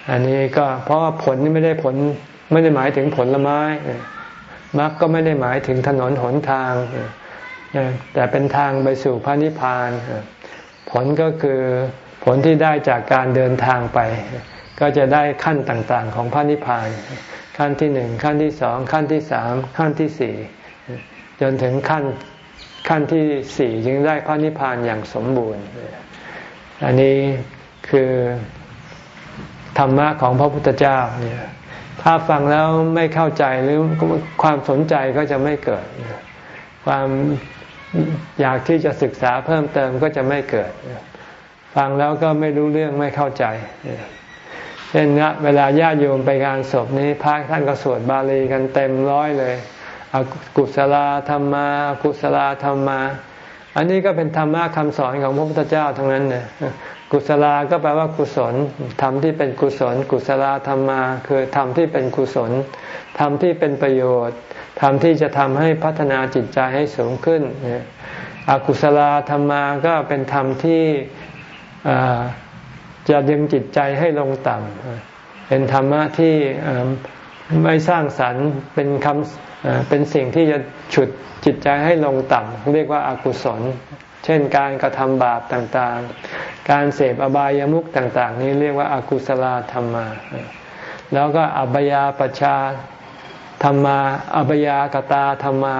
อันนี้ก็เพราะว่าผลนี่ไม่ได้ผลไม่ได้หมายถึงผลละไม้มรรคก็ไม่ได้หมายถึงถนนหนทาง แต่เป็นทางไปสู่พระนิพพาน ผลก็คือผลที่ได้จากการเดินทางไป ก็จะได้ขั้นต่างๆ ของพระนิพพาน ขั้นที่หนึ่งขั้นที่สองขั้นที่สามขั้นที่สี่ จนถึงขั้นขั้นที่สี่จึงได้พระนิพพานอย่างสมบูรณ์ อันนี้คือธรรมะของพระพุทธเจ้าเนี่ยถ้าฟังแล้วไม่เข้าใจหรือความสนใจก็จะไม่เกิด ความอยากที่จะศึกษาเพิ่มเติมก็จะไม่เกิด ฟังแล้วก็ไม่รู้เรื่องไม่เข้าใจเช่นเวลาญาติโยมไปงานศพนี้พระท่านก็สวดบาลีกันเต็มร้อยเลย อกุศลธรรมากุศลธรรมา อันนี้ก็เป็นธรรมะคำสอนของพระพุทธเจ้าทั้งนั้นเนี่ยกุศลาก็แปลว่ากุศลธรรมที่เป็นกุศล กุศลธรรมา คือธรรมที่เป็นกุศลธรรมที่เป็นประโยชน์ธรรมที่จะทำให้พัฒนาจิตใจให้สูงขึ้นอกุศลธรรมาก็เป็นธรรมที่จะดึงจิตใจให้ลงต่ำเป็นธรรมะที่ไม่สร้างสรรค์เป็นคำ เป็นสิ่งที่จะฉุดจิตใจให้ลงต่ำเรียกว่าอากุศล เช่นการกระทำบาปต่างๆ การเสพอบายามุขต่าง ๆ นี้เรียกว่าอากุศลธรรมา แล้วก็อบายาปชาธรรมาอบายากตาธรรมา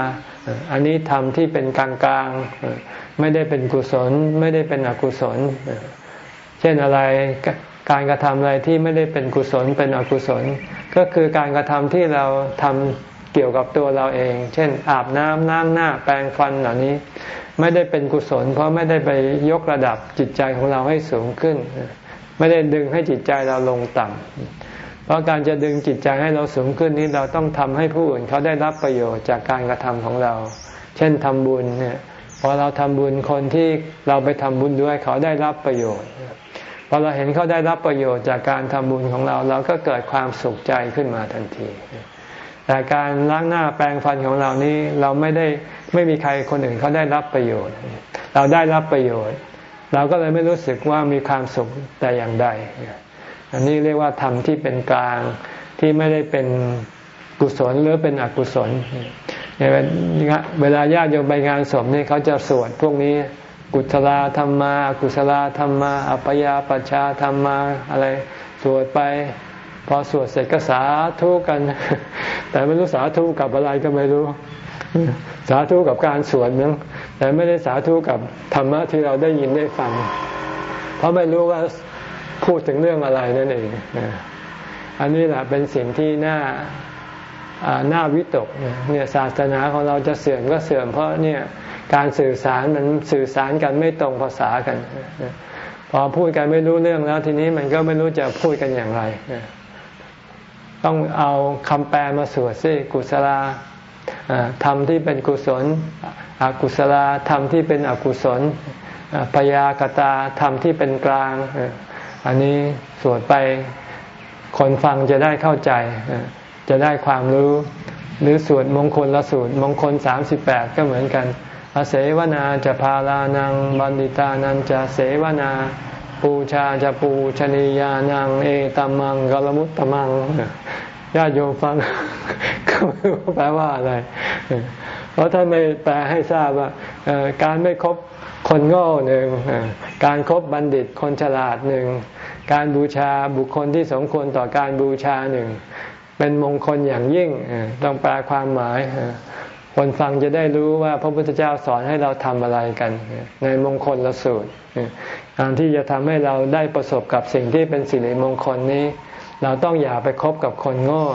อันนี้ธรรมที่เป็นกลางๆ ไม่ได้เป็นกุศล ไม่ได้เป็นอกุศล เช่นอะไรการกระทำอะไรที่ไม่ได้เป็นกุศลเป็นอกุศล ก็คือการกระทำที่เราทำ เกี่ยวกับตัวเราเอง เช่น อาบน้ำน้ำหน้าแปรงฟันเหล่านี้ ไม่ได้เป็นกุศล เพราะไม่ได้ไปยกระดับจิตใจของเราให้สูงขึ้น ไม่ได้ดึงให้จิตใจเราลงต่ำเพราะการจะดึงจิตใจให้เราสูงขึ้นนี้เราต้องทำให้ผู้อื่นเขาได้รับประโยชน์จากการกระทำของเรา เช่นทำบุญเนี่ยพอเราทำบุญคนที่เราไปทำบุญด้วยเขาได้รับประโยชน์พอเราเห็นเขาได้รับประโยชน์จากการทำบุญของเรา เราก็เกิดความสุขใจขึ้นมาทันที แต่การล้างหน้าแปรงฟันของเรานี้เราไม่ได้ไม่มีใครคนอื่นเขาได้รับประโยชน์ เราได้รับประโยชน์ เราก็เลยไม่รู้สึกว่ามีความสุขแต่อย่างใด อันนี้เรียกว่าธรรมที่เป็นกลางที่ไม่ได้เป็นกุศลหรือเป็นอกุศลเวลาญาติโยมไปงานศพนี่เขาจะสวดพวกนี้กุศลธรรมา กุศลธรรมา อัปยาปชาธรรมา อะไร สวดไป อสวดเสร็จก็สาธุกัน แต่ไม่รู้สาธุกับอะไรก็ไม่รู้ สาธุกับการสวดนึงแต่ไม่ได้สาธุกับธรรมะที่เราได้ยินได้ฟัง เพราะไม่รู้ว่าพูดถึงเรื่องอะไรนั่นเองอันนี้แหละเป็นสิ่งที่น่าหน้าวิตกเนี่ยศาสนาของเราจะเสื่อมก็เสื่อมเพราะเนี่ยการสื่อสารมันสื่อสารกันไม่ตรงภาษากัน พอพูดกันไม่รู้เรื่องแล้วทีนี้มันก็ไม่รู้จะพูดกันอย่างไร ต้องเอาคำแปลมาสวดซิกุศลาธรรมที่เป็นกุศล อกุศลาธรรมที่เป็นอกุศลพยากตาธรรมที่เป็นกลาง อันนี้สวดไปคนฟังจะได้เข้าใจ จะได้ความรู้ หรือสวดมงคลละสูตรมงคลสามสิบแปดก็เหมือนกันอเสวนาจะพาลานังบันดิตานันจะเสวนา ปูชาจะปูชนียานังเอตัมังกลมุตตมังญาติโยมฟังก็ไม่รู้แปลว่าอะไรเพราะท่านไม่แปลให้ทราบว่าการไม่คบคนโง่หนึ่งการครบบัณฑิตคนฉลาดหนึ่งการบูชาบุคคลที่สมควรต่อการบูชาหนึ่งเป็นมงคลอย่างยิ่งต้องแปลความหมาย คนฟังจะได้รู้ว่าพระพุทธเจ้าสอนให้เราทำอะไรกัน ในมงคลละสูตร การที่จะทำให้เราได้ประสบกับสิ่งที่เป็นสิริมงคลนี้ เราต้องอย่าไปคบกับคนโง่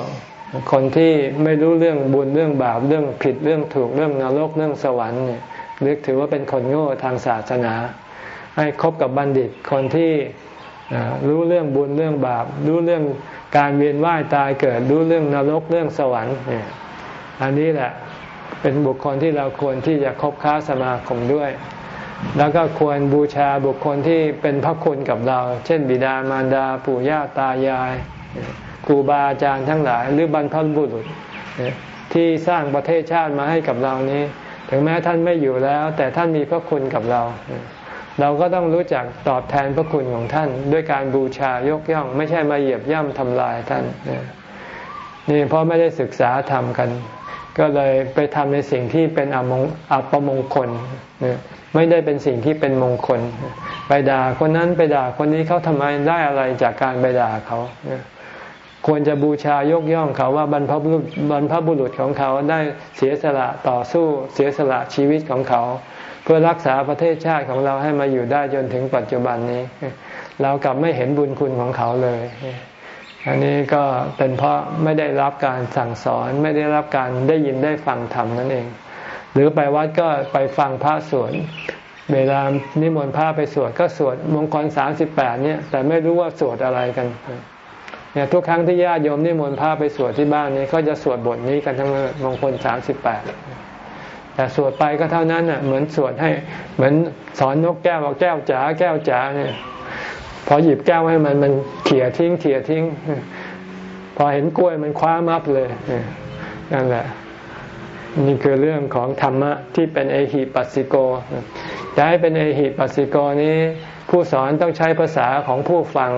คนที่ไม่รู้เรื่องบุญเรื่องบาปเรื่องผิดเรื่องถูกเรื่องนรกเรื่องสวรรค์เนี่ยเรียกถือว่าเป็นคนโง่ทางศาสนา ให้คบกับบัณฑิตคนที่รู้เรื่องบุญเรื่องบาป รู้เรื่องการเวียนว่ายตายเกิด รู้เรื่องนรกเรื่องสวรรค์อันนี้แหละ เป็นบุคคลที่เราควรที่จะคบค้าสมาคมด้วย แล้วก็ควรบูชาบุคคลที่เป็นพระคุณกับเรา เช่น บิดามารดาปู่ย่าตายายครูบาอาจารย์ทั้งหลาย หรือบรรพบุรุษที่สร้างประเทศชาติมาให้กับเรานี้ ถึงแม้ท่านไม่อยู่แล้ว แต่ท่านมีพระคุณกับเรา เราก็ต้องรู้จักตอบแทนพระคุณของท่าน ด้วยการบูชายกย่อง ไม่ใช่มาเหยียบย่ำทำลายท่านนี่เพราะไม่ได้ศึกษาทำกัน ก็เลยไปทำในสิ่งที่เป็นอ,มอัปมงคล ไม่ได้เป็นสิ่งที่เป็นมงคล ไปด่าคนนั้นไปด่าคนนี้เขาทำไมได้อะไรจากการไปด่าเขาควรจะบูชายกย่องเขาว่าบรรพบุรุษบรรพบุรุษของเขาได้เสียสละต่อสู้เสียสละชีวิตของเขา เพื่อรักษาประเทศชาติของเราให้มาอยู่ได้จนถึงปัจจุบันนี้ เรากลับไม่เห็นบุญคุณของเขาเลย อันนี้ก็เป็นเพราะไม่ได้รับการสั่งสอน ไม่ได้รับการได้ยินได้ฟังธรรมนั่นเอง หรือไปวัดก็ไปฟังพระสวดเวลานิมนต์พระไปสวดก็สวดมงคลสามสิบแปดเนี่ยแต่ไม่รู้ว่าสวดอะไรกันเนี่ยทุกครั้งที่ญาติโยมนิมนต์พระไปสวดที่บ้านนี้ก็จะสวดบทนี้กันทั้งมงคลสามสิบแปดแต่สวดไปก็เท่านั้นอะเหมือนสวดให้เหมือนสอนนกแก้วบอกแก้วจ๋าแก้วจ๋าเนี่ย พอหยิบแก้วให้มันมันเขี่ยทิ้งเขี่ยทิ้ง พอเห็นกล้วยมันคว้ามับเลยนั่นแหละ นี่คือเรื่องของธรรมะที่เป็นเอหิปัสสิโกจะให้เป็นเอหิปัสสิโกนี้ ผู้สอนต้องใช้ภาษาของผู้ฟัง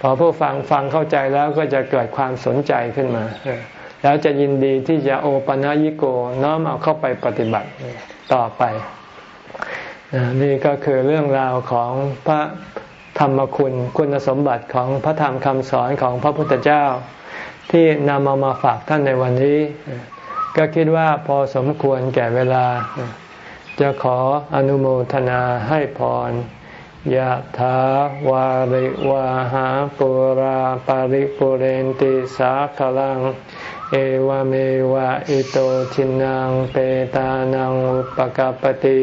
พอผู้ฟังฟังเข้าใจแล้วก็จะเกิดความสนใจขึ้นมาแล้วจะยินดีที่จะโอปัญญิโกน้อมเอาเข้าไปปฏิบัติต่อไปนี่ก็คือเรื่องราวของพระ ธรรมคุณคุณสมบัติของพระธรรมคำสอนของพระพุทธเจ้า ที่นำเอามาฝากท่านในวันนี้ ก็คิดว่าพอสมควรแก่เวลา จะขออนุโมทนาให้พรยะถาวาริวาหาปุราปาริปุเรนติสาขลัง เอวเมวะอิโตทินังเปตานังอุปกปติ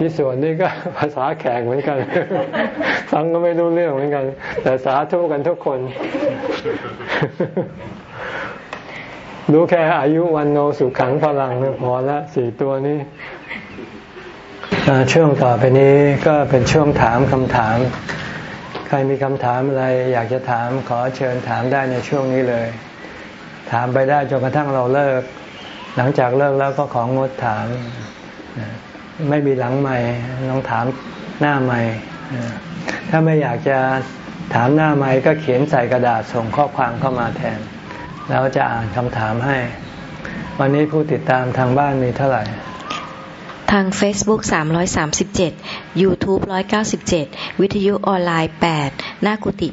ที่ส่วนนี้ก็ภาษาแขกเหมือนกัน ฟังก็ไม่รู้เรื่องเหมือนกัน แต่สาธุกันทุกคน รู้แค่อายุวันโนสุขังพลังพอละสี่ตัวนี้ช่วงต่อไปนี้ก็เป็นช่วงถามคำถาม ใครมีคำถามอะไร อยากจะถามขอเชิญถามได้ในช่วงนี้เลย ถามไปได้จนกระทั่งเราเลิก หลังจากเลิกแล้วก็ของงดถาม ไม่มีหลังใหม่ต้องถามหน้าใหม่ถ้าไม่อยากจะถามหน้าใหม่ก็เขียนใส่กระดาษส่งข้อความเข้ามาแทน แล้วจะอ่านคำถามให้ วันนี้ผู้ติดตามทางบ้านมีเท่าไหร่ ทาง Facebook 337 YouTube 197 วิทยุออนไลน์ 8 หน้ากุฏิ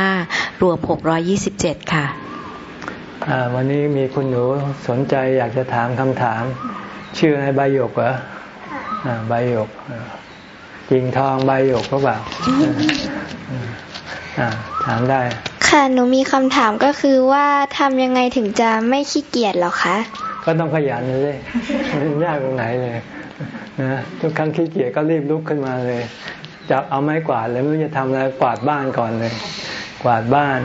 85 รวม 627 ค่ะ วันนี้มีคุณหนูสนใจอยากจะถามคำถาม ชื่ออะไรใบหยกเหรอ ใบหยกกิ่งทองใบหยกก็แบบถามได้ ค่ะหนูมีคำถามก็คือว่าทำยังไงถึงจะไม่ขี้เกียจหรอคะ ก็ต้องขยันเลยมันยากตรงไหนเลยนะทุกครั้งขี้เกียจก็รีบลุกขึ้นมาเลยจับเอาไม้กวาดเลยไม่รู้จะทำอะไรกวาดบ้านก่อนเลย กวาดบ้าน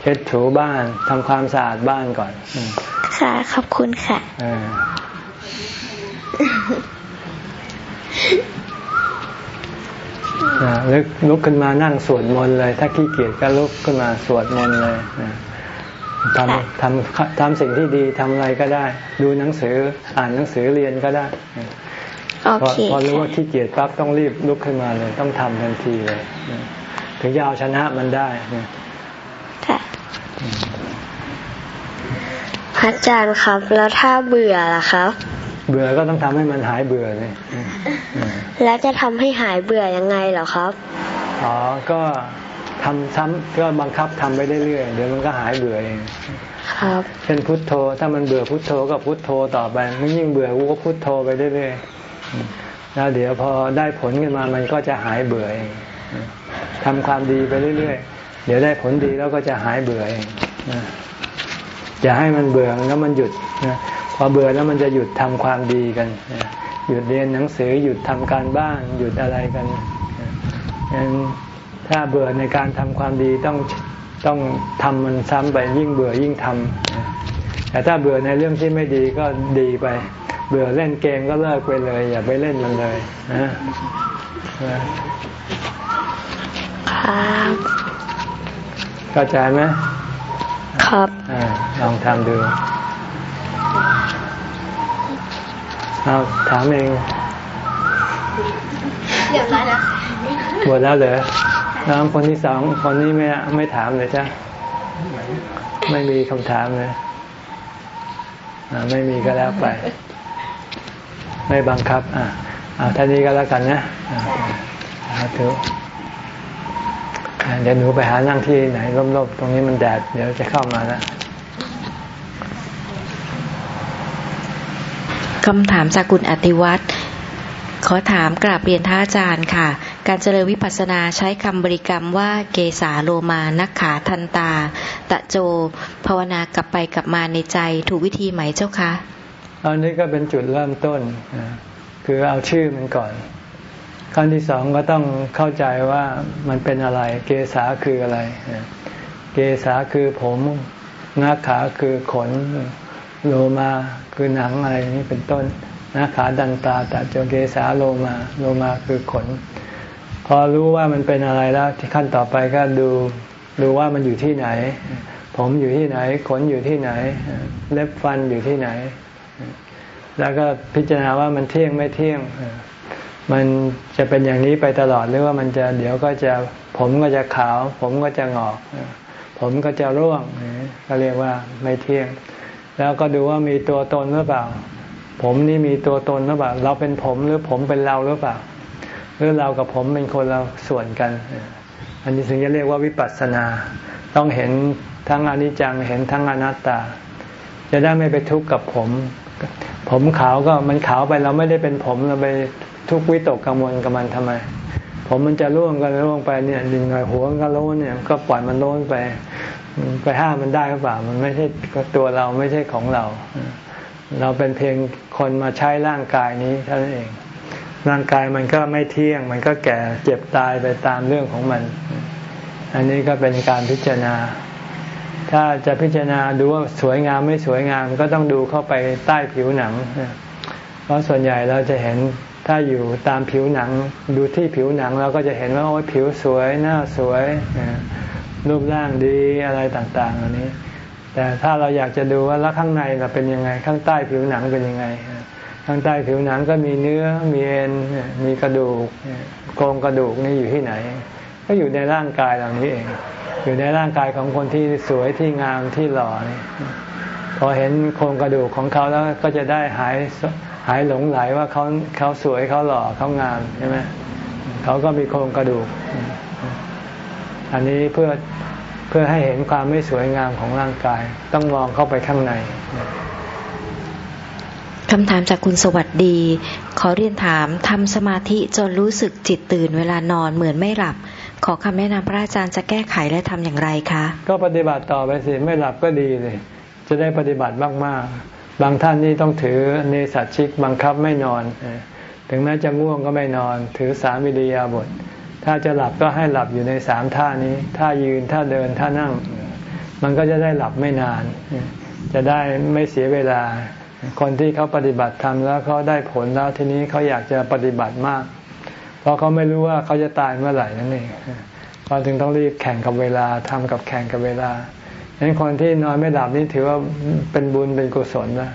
เช็ดถูบ้านทำความสะอาดบ้านก่อน ค่ะขอบคุณค่ะ ลุกลุกขึ้นมานั่งสวดมนต์เลย ถ้าขี้เกียจก็ลุกขึ้นมาสวดมนต์เลยทำทำทำสิ่งที่ดีทำอะไรก็ได้ ดูหนังสืออ่านหนังสือเรียนก็ได้ พอพอรู้ว่าขี้เกียจปั๊บต้องรีบลุกขึ้นมาเลย ต้องทำทันทีเลย ถึงจะเอาชนะมันได้ค่ะพระอาจารย์ครับ แล้วถ้าเบื่อล่ะครับ เบื่อก็ต้องทำให้มันหายเบื่อเลยแล้วจะทำให้หายเบื่อยังไงเหรอครับ อ๋อ ก็ทำซ้ำก็บังคับทำไปเรื่อยๆ เดี๋ยวมันก็หายเบื่อเอง ครับ เช่นพุทโธ ถ้ามันเบื่อพุทโธก็พุทโธต่อไป มันยิ่งเบื่อก็พุทโธไปเรื่อยๆ แล้วเดี๋ยวพอได้ผลขึ้นมา มันก็จะหายเบื่อเองทำความดีไปเรื่อยๆ เดี๋ยวได้ผลดีแล้วก็จะหายเบื่อเองอย่าให้มันเบื่อแล้วมันหยุดนะ พอเบื่อแล้วมันจะหยุดทำความดีกัน หยุดเรียนหนังสือหยุดทำการบ้านหยุดอะไรกันงั้นถ้าเบื่อในการทำความดีต้องต้องทำมันซ้ำไปยิ่งเบื่อยิ่งทำแต่ถ้าเบื่อในเรื่องที่ไม่ดีก็ดีไป เบื่อเล่นเกมก็เลิกไปเลย อย่าไปเล่นมันเลยนะครับเข้าใจไหมครับอลองทำดู เอาถามเองเรียบร้อยแล้วหมดแล้วเหรอน้องคนที่สองคนนี้ไม่ไม่ถามเลยจ้ะไม่มีคำถามเลยไม่มีก็แล้วไป ไม่บังคับ อ่าท่านี้ก็แล้วกันนะอ่าถือเดี๋ยวหนูไปหานั่งที่ไหนร่มๆตรงนี้มันแดด เดี๋ยวจะเข้ามาแล้ว คำถามจากคุณอติวัตรขอถามกราบเรียนท่าอาจารย์ค่ะ การเจริญวิปัสสนาใช้คำบริกรรมว่าเกสาโลมานักขาทันตา ตะโจ ภาวนากลับไปกลับมาในใจถูกวิธีไหมเจ้าคะอันนี้ก็เป็นจุดเริ่มต้น คือเอาชื่อมันก่อน ขั้นที่สองก็ต้องเข้าใจว่ามันเป็นอะไร เกษาคืออะไร เกษาคือผมนาขาคือขน โลมา คือหนังอะไรนี้เป็นต้นนาขาดันตาตัดจเกษาโลมาโลมาคือขน พอรู้ว่ามันเป็นอะไรแล้วที่ขั้นต่อไปก็ดูดูว่ามันอยู่ที่ไหน ผมอยู่ที่ไหน ขนอยู่ที่ไหน เล็บฟันอยู่ที่ไหน แล้วก็พิจารณาว่ามันเที่ยงไม่เที่ยง มันจะเป็นอย่างนี้ไปตลอดหรือว่ามันจะเดี๋ยวก็จะผมก็จะขาว ผมก็จะงอก ผมก็จะร่วงก็เรียกว่าไม่เที่ยง แล้วก็ดูว่ามีตัวตนหรือเปล่า ผมนี่มีตัวตนหรือเปล่า เราเป็นผมหรือผมเป็นเราหรือเปล่า หรือเรากับผมเป็นคนเราส่วนกัน อันนี้ถึงจะเรียกว่าวิปัสสนา ต้องเห็นทั้งอนิจจังเห็นทั้งอนัตตา จะได้ไม่ไปทุกข์กับผม ผมขาวก็มันขาวไปเราไม่ได้เป็นผมเราไปทุกวิตกกังวลกับมันทำไม ผมมันจะร่วงก็ร่วงไปเนี่ยดิงหน่อยหัวก็โล้นเนี่ยก็ปล่อยมันโล้นไป ไปห้ามมันได้หรือเปล่า มันไม่ใช่ตัวเราไม่ใช่ของเรา เราเป็นเพียงคนมาใช้ร่างกายนี้เท่านั้นเอง ร่างกายมันก็ไม่เที่ยง มันก็แก่เจ็บตายไปตามเรื่องของมัน อันนี้ก็เป็นการพิจารณา ถ้าจะพิจารณาดูว่าสวยงามไม่สวยงามก็ต้องดูเข้าไปใต้ผิวหนัง เพราะส่วนใหญ่เราจะเห็นถ้าอยู่ตามผิวหนัง ดูที่ผิวหนังเราก็จะเห็นว่าโอ้ผิวสวยหน้าสวย รูปร่างดีอะไรต่างๆอันนี้ แต่ถ้าเราอยากจะดูว่าแล้วข้างในเราเป็นยังไง ข้างใต้ผิวหนังเป็นยังไง ข้างใต้ผิวหนังก็มีเนื้อมีเอ็นมีกระดูกโครงกระดูกนี่อยู่ที่ไหน ก็อยู่ในร่างกายเหล่านี้เอง อยู่ในร่างกายของคนที่สวยที่งามที่หล่อพอเห็นโครงกระดูกของเขาแล้วก็จะได้หายหายหลงไหลว่าเขาเขาสวยเขาหล่อเขางามใช่ไหมเขาก็มีโครงกระดูก อันนี้เพื่อเพื่อให้เห็นความไม่สวยงามของร่างกาย ต้องมองเข้าไปข้างในคำถามจากคุณสวัสดี ขอเรียนถามทำสมาธิจนรู้สึกจิตตื่นเวลานอนเหมือนไม่หลับ ขอคำแนะนำพระอาจารย์จะแก้ไขและทำอย่างไรคะ ก็ปฏิบัติต่อไปสิไม่หลับก็ดีเลย จะได้ปฏิบัติมากๆ บางท่านนี่ต้องถือเนสัตชิกบังคับไม่นอน ถึงแม้จะง่วงก็ไม่นอน ถือสามิริยาบท ถ้าจะหลับก็ให้หลับอยู่ในสามท่านี้ ท่ายืนท่าเดินท่านั่ง มันก็จะได้หลับไม่นาน จะได้ไม่เสียเวลา คนที่เขาปฏิบัติทำแล้วเขาได้ผลแล้วทีนี้เขาอยากจะปฏิบัติมาก เพราะเขาไม่รู้ว่าเขาจะตายเมื่อไหร่นั่นเองเขาถึงต้องรีบแข่งกับเวลาทำกับแข่งกับเวลาฉะนั้นคนที่นอนไม่หลับนี่ถือว่าเป็นบุญเป็นกุศลนะ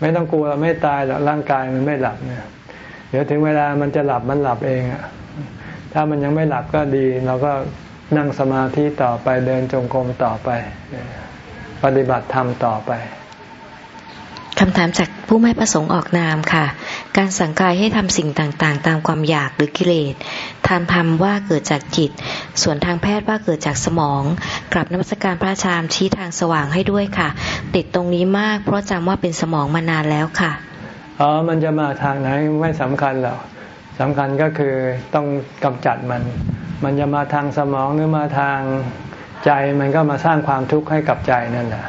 ไม่ต้องกลัวไม่ตายหรอกร่างกายมันไม่หลับเนี่ยเดี๋ยวถึงเวลามันจะหลับมันหลับเองอะ ถ้ามันยังไม่หลับก็ดี เราก็นั่งสมาธิต่อไปเดินจงกรมต่อไป ปฏิบัติธรรมต่อไปคำถามจากผู้ไม่ประสงค์ออกนามค่ะ การสั่งกายให้ทำสิ่งต่างๆ ตามความอยากหรือกิเลสทานธรรมว่าเกิดจากจิต ส่วนทางแพทย์ว่าเกิดจากสมอง กลับนมัสการพระอาจารย์ชี้ทางสว่างให้ด้วยค่ะ ติดตรงนี้มากเพราะจำว่าเป็นสมองมานานแล้วค่ะ อ๋อ มันจะมาทางไหนไม่สำคัญหรอก สำคัญก็คือต้องกำจัดมัน มันจะมาทางสมองหรือมาทางใจมันก็มาสร้างความทุกข์ให้กับใจนั่นแหละ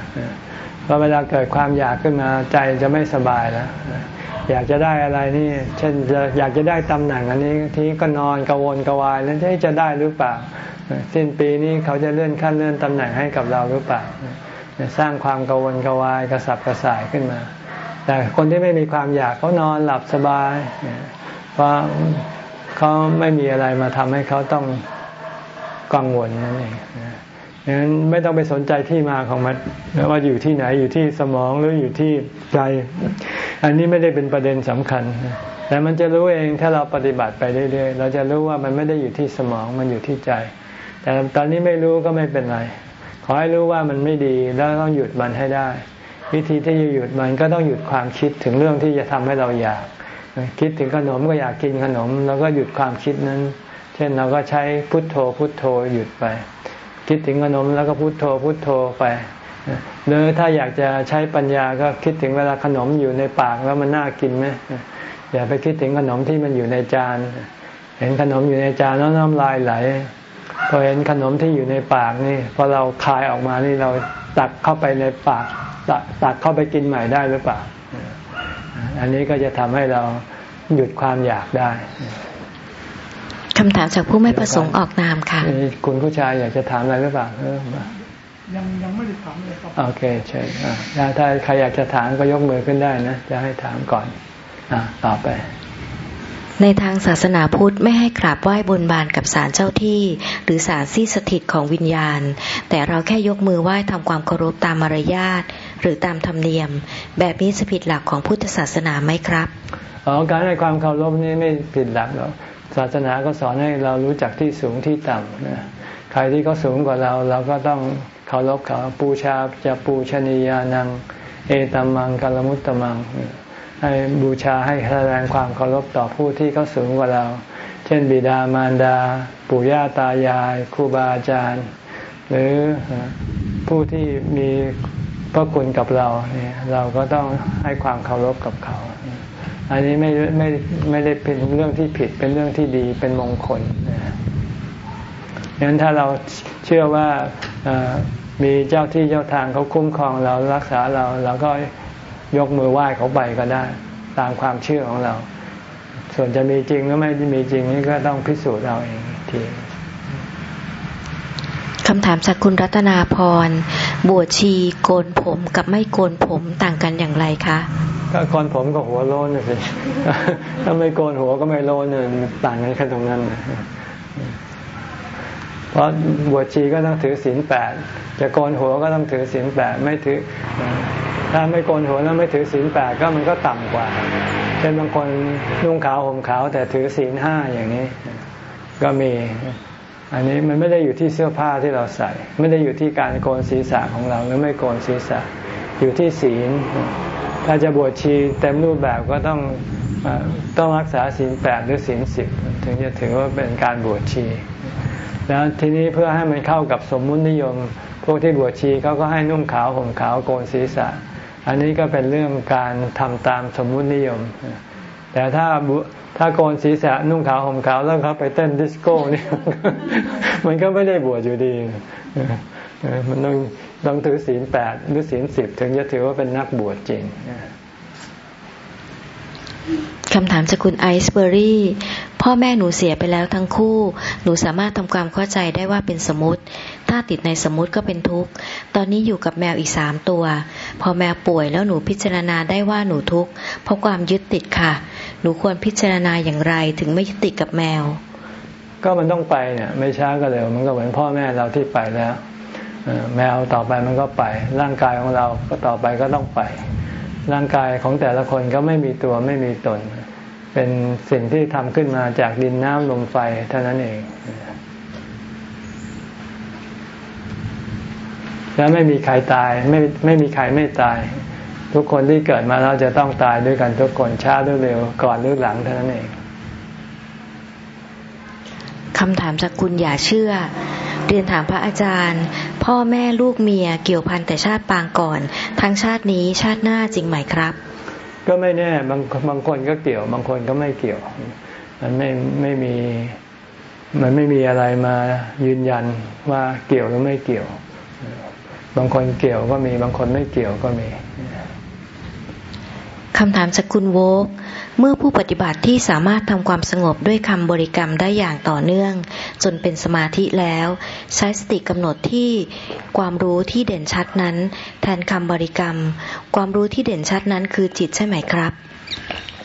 พอเวลาเกิดความอยากขึ้นมาใจจะไม่สบายแล้ว อยากจะได้อะไรนี่ เช่นอยากจะได้ตำแหน่งอันนี้ทีก็นอนกังวลกวายแล้วจะได้หรือเปล่า สิ้นปีนี้เขาจะเลื่อนขั้นเลื่อนตำแหน่งให้กับเราหรือเปล่า สร้างความกังวลกวายกระสับกระส่ายขึ้นมา แต่คนที่ไม่มีความอยากเขานอนหลับสบาย เพราะเขาไม่มีอะไรมาทำให้เขาต้องกังวลนั่นเองดังนั้นไม่ต้องไปสนใจที่มาของมันว่าอยู่ที่ไหนอยู่ที่สมองหรืออยู่ที่ใจ อันนี้ไม่ได้เป็นประเด็นสำคัญ แต่มันจะรู้เองถ้าเราปฏิบัติไปเรื่อยๆ เราจะรู้ว่ามันไม่ได้อยู่ที่สมองมันอยู่ที่ใจ แต่ตอนนี้ไม่รู้ก็ไม่เป็นไร ขอให้รู้ว่ามันไม่ดีแล้วต้องหยุดมันให้ได้ วิธีที่จะหยุดมันก็ต้องหยุดความคิดถึงเรื่องที่จะทำให้เราอยาก คิดถึงขนมก็อยากกินขนมแล้วก็หยุดความคิดนั้น เช่นเราก็ใช้พุทโธพุทโธหยุดไป คิดถึงขนมแล้วก็พุทโธพุทโธไปหรือถ้าอยากจะใช้ปัญญาก็คิดถึงเวลาขนมอยู่ในปากแล้วมันน่ากินไหมอย่าไปคิดถึงขนมที่มันอยู่ในจาน เห็นขนมอยู่ในจานแล้วน้ำลายไหลพอเห็นขนมที่อยู่ในปากนี่พอเราคายออกมานี่เราตักเข้าไปในปากตักเข้าไปกินใหม่ได้หรือเปล่า อันนี้ก็จะทำให้เราหยุดความอยากได้คำถามจากผู้ไม่ประสงค์ออกนามค่ะคุณผู้ชายอยากจะถามอะไรหรือเปล่ายังยังไม่ได้ถามเลยครับโอเคใช่ถ้าใครอยากจะถามก็ยกมือขึ้นได้นะ จะให้ถามก่อนอ่าต่อไป ในทางศาสนาพุทธไม่ให้กราบไหว้บนบานกับศาลเจ้าที่ หรือศาลที่สถิตของวิญญาณ แต่เราแค่ยกมือไหว้ทำความเคารพตามมารยาท หรือตามธรรมเนียม แบบนี้จะผิดหลักของพุทธศาสนาไหมครับอ๋อการให้ความเคารพนี่ไม่ผิดหลักหรอกศาสนาก็สอนให้เรารู้จักที่สูงที่ต่ำนะใครที่เขาสูงกว่าเราเราก็ต้องเคารพเขาปูชาจะปูชนียานัง เอตัมมังกัลมุตตมัง ให้บูชาให้แสดงความเคารพต่อผู้ที่เขาสูงกว่าเรา เช่น บิดามารดา ปู่ย่าตายายครูบาอาจารย์ หรือผู้ที่มี พระคุณกับเราเนี่ยเราก็ต้องให้ความเคารพกับเขา อันนี้ไม่ไม่ไม่ได้เป็นเรื่องที่ผิดเป็นเรื่องที่ดีเป็นมงคลนะดังนั้นถ้าเราเชื่อว่ามีเจ้าที่เจ้าทางเขาคุ้มครองเรารักษาเราเราก็ยกมือไหว้เขาไปก็ได้ ตามความเชื่อของเรา ส่วนจะมีจริงหรือไม่มีจริงนี่ก็ต้องพิสูจน์เราเองที คำถามจากคุณรัตนาพร บวชชีโกนผมกับไม่โกนผมต่างกันอย่างไรคะก็โกนผมก็หัวโลนสิถ้าไม่โกนหัวก็ไม่โลนเนี่ยต่างกันแค่ตรงนั้นเพราะบวชชีก็ต้องถือศีลแปดจะโกนหัวก็ต้องถือศีลแปดไม่ถือ ถ้าไม่โกนหัวแล้วไม่ถือศีลแปดก็มันก็ต่ำกว่า เช่นบางคนนุ่งขาวห่มขาวแต่ถือศีลห้าอย่างนี้ ก็มี อันนี้มันไม่ได้อยู่ที่เสื้อผ้าที่เราใส่ ไม่ได้อยู่ที่การโกนศีรษะของเราหรือไม่โกนศีรษะ อยู่ที่ศีล ถ้าจะบวชชีเต็มรูปแบบก็ต้องต้องรักษาศีลแปดหรือศีลสิบถึงจะถือว่าเป็นการบวชชี แล้วทีนี้เพื่อให้มันเข้ากับสมมุตินิยม พวกที่บวชชีเขาก็ให้นุ่งขาวห่มขาวโกนศีรษะ อันนี้ก็เป็นเรื่องการทำตามสมมุตินิยม แต่ถ้าถ้าโกนศีรษะนุ่งขาวห่มขาวแล้วเขาไปเต้นดิสโก้นี่มันก็ไม่ได้บวชอยู่ดี มันต้องต้องถือศีลแปดหรือศีลสิบถึงจะถือว่าเป็นนักบวชจริงคำถามจากคุณไอซ์เบอรี่พ่อแม่หนูเสียไปแล้วทั้งคู่ หนูสามารถทำความเข้าใจได้ว่าเป็นสมุติ ถ้าติดในสมุติก็เป็นทุกข์ ตอนนี้อยู่กับแมวอีกสามตัว พอแมวป่วยแล้วหนูพิจารณาได้ว่าหนูทุกข์เพราะความยึดติดค่ะ หนูควรพิจารณาอย่างไรถึงไม่ยึดติดกับแมว ก็มันต้องไปเนี่ยไม่ช้าก็เร็วมันก็เหมือนพ่อแม่เราที่ไปแล้วแมวต่อไปมันก็ไป ร่างกายของเราก็ต่อไปก็ต้องไป ร่างกายของแต่ละคนก็ไม่มีตัวไม่มีตน เป็นสิ่งที่ทำขึ้นมาจากดินน้ำลมไฟเท่านั้นเองแล้วไม่มีใครตายไม่ไม่มีใครไม่ตาย ทุกคนที่เกิดมาแล้วจะต้องตายด้วยกันทุกคนช้าหรือเร็ว ก่อนหรือหลังเท่านั้นเองคำถามจากคุณอย่าเชื่อ เรียนถามพระอาจารย์ พ่อแม่ลูกเมียเกี่ยวพันแต่ชาติปางก่อน ทั้งชาตินี้ชาติหน้าจริงไหมครับ ก็ไม่แน่บางบางคนก็เกี่ยว บางคนก็ไม่เกี่ยว มันไม่ไม่มีมันไม่มีอะไรมายืนยันว่าเกี่ยวหรือไม่เกี่ยว บางคนเกี่ยวก็มีบางคนไม่เกี่ยวก็มี คำถามจากคุณโวก เมื่อผู้ปฏิบัติที่สามารถทำความสงบด้วยคำบริกรรมได้อย่างต่อเนื่อง จนเป็นสมาธิแล้ว ใช้สติกำหนดที่ความรู้ที่เด่นชัดนั้น แทนคำบริกรรม ความรู้ที่เด่นชัดนั้นคือจิตใช่ไหมครับ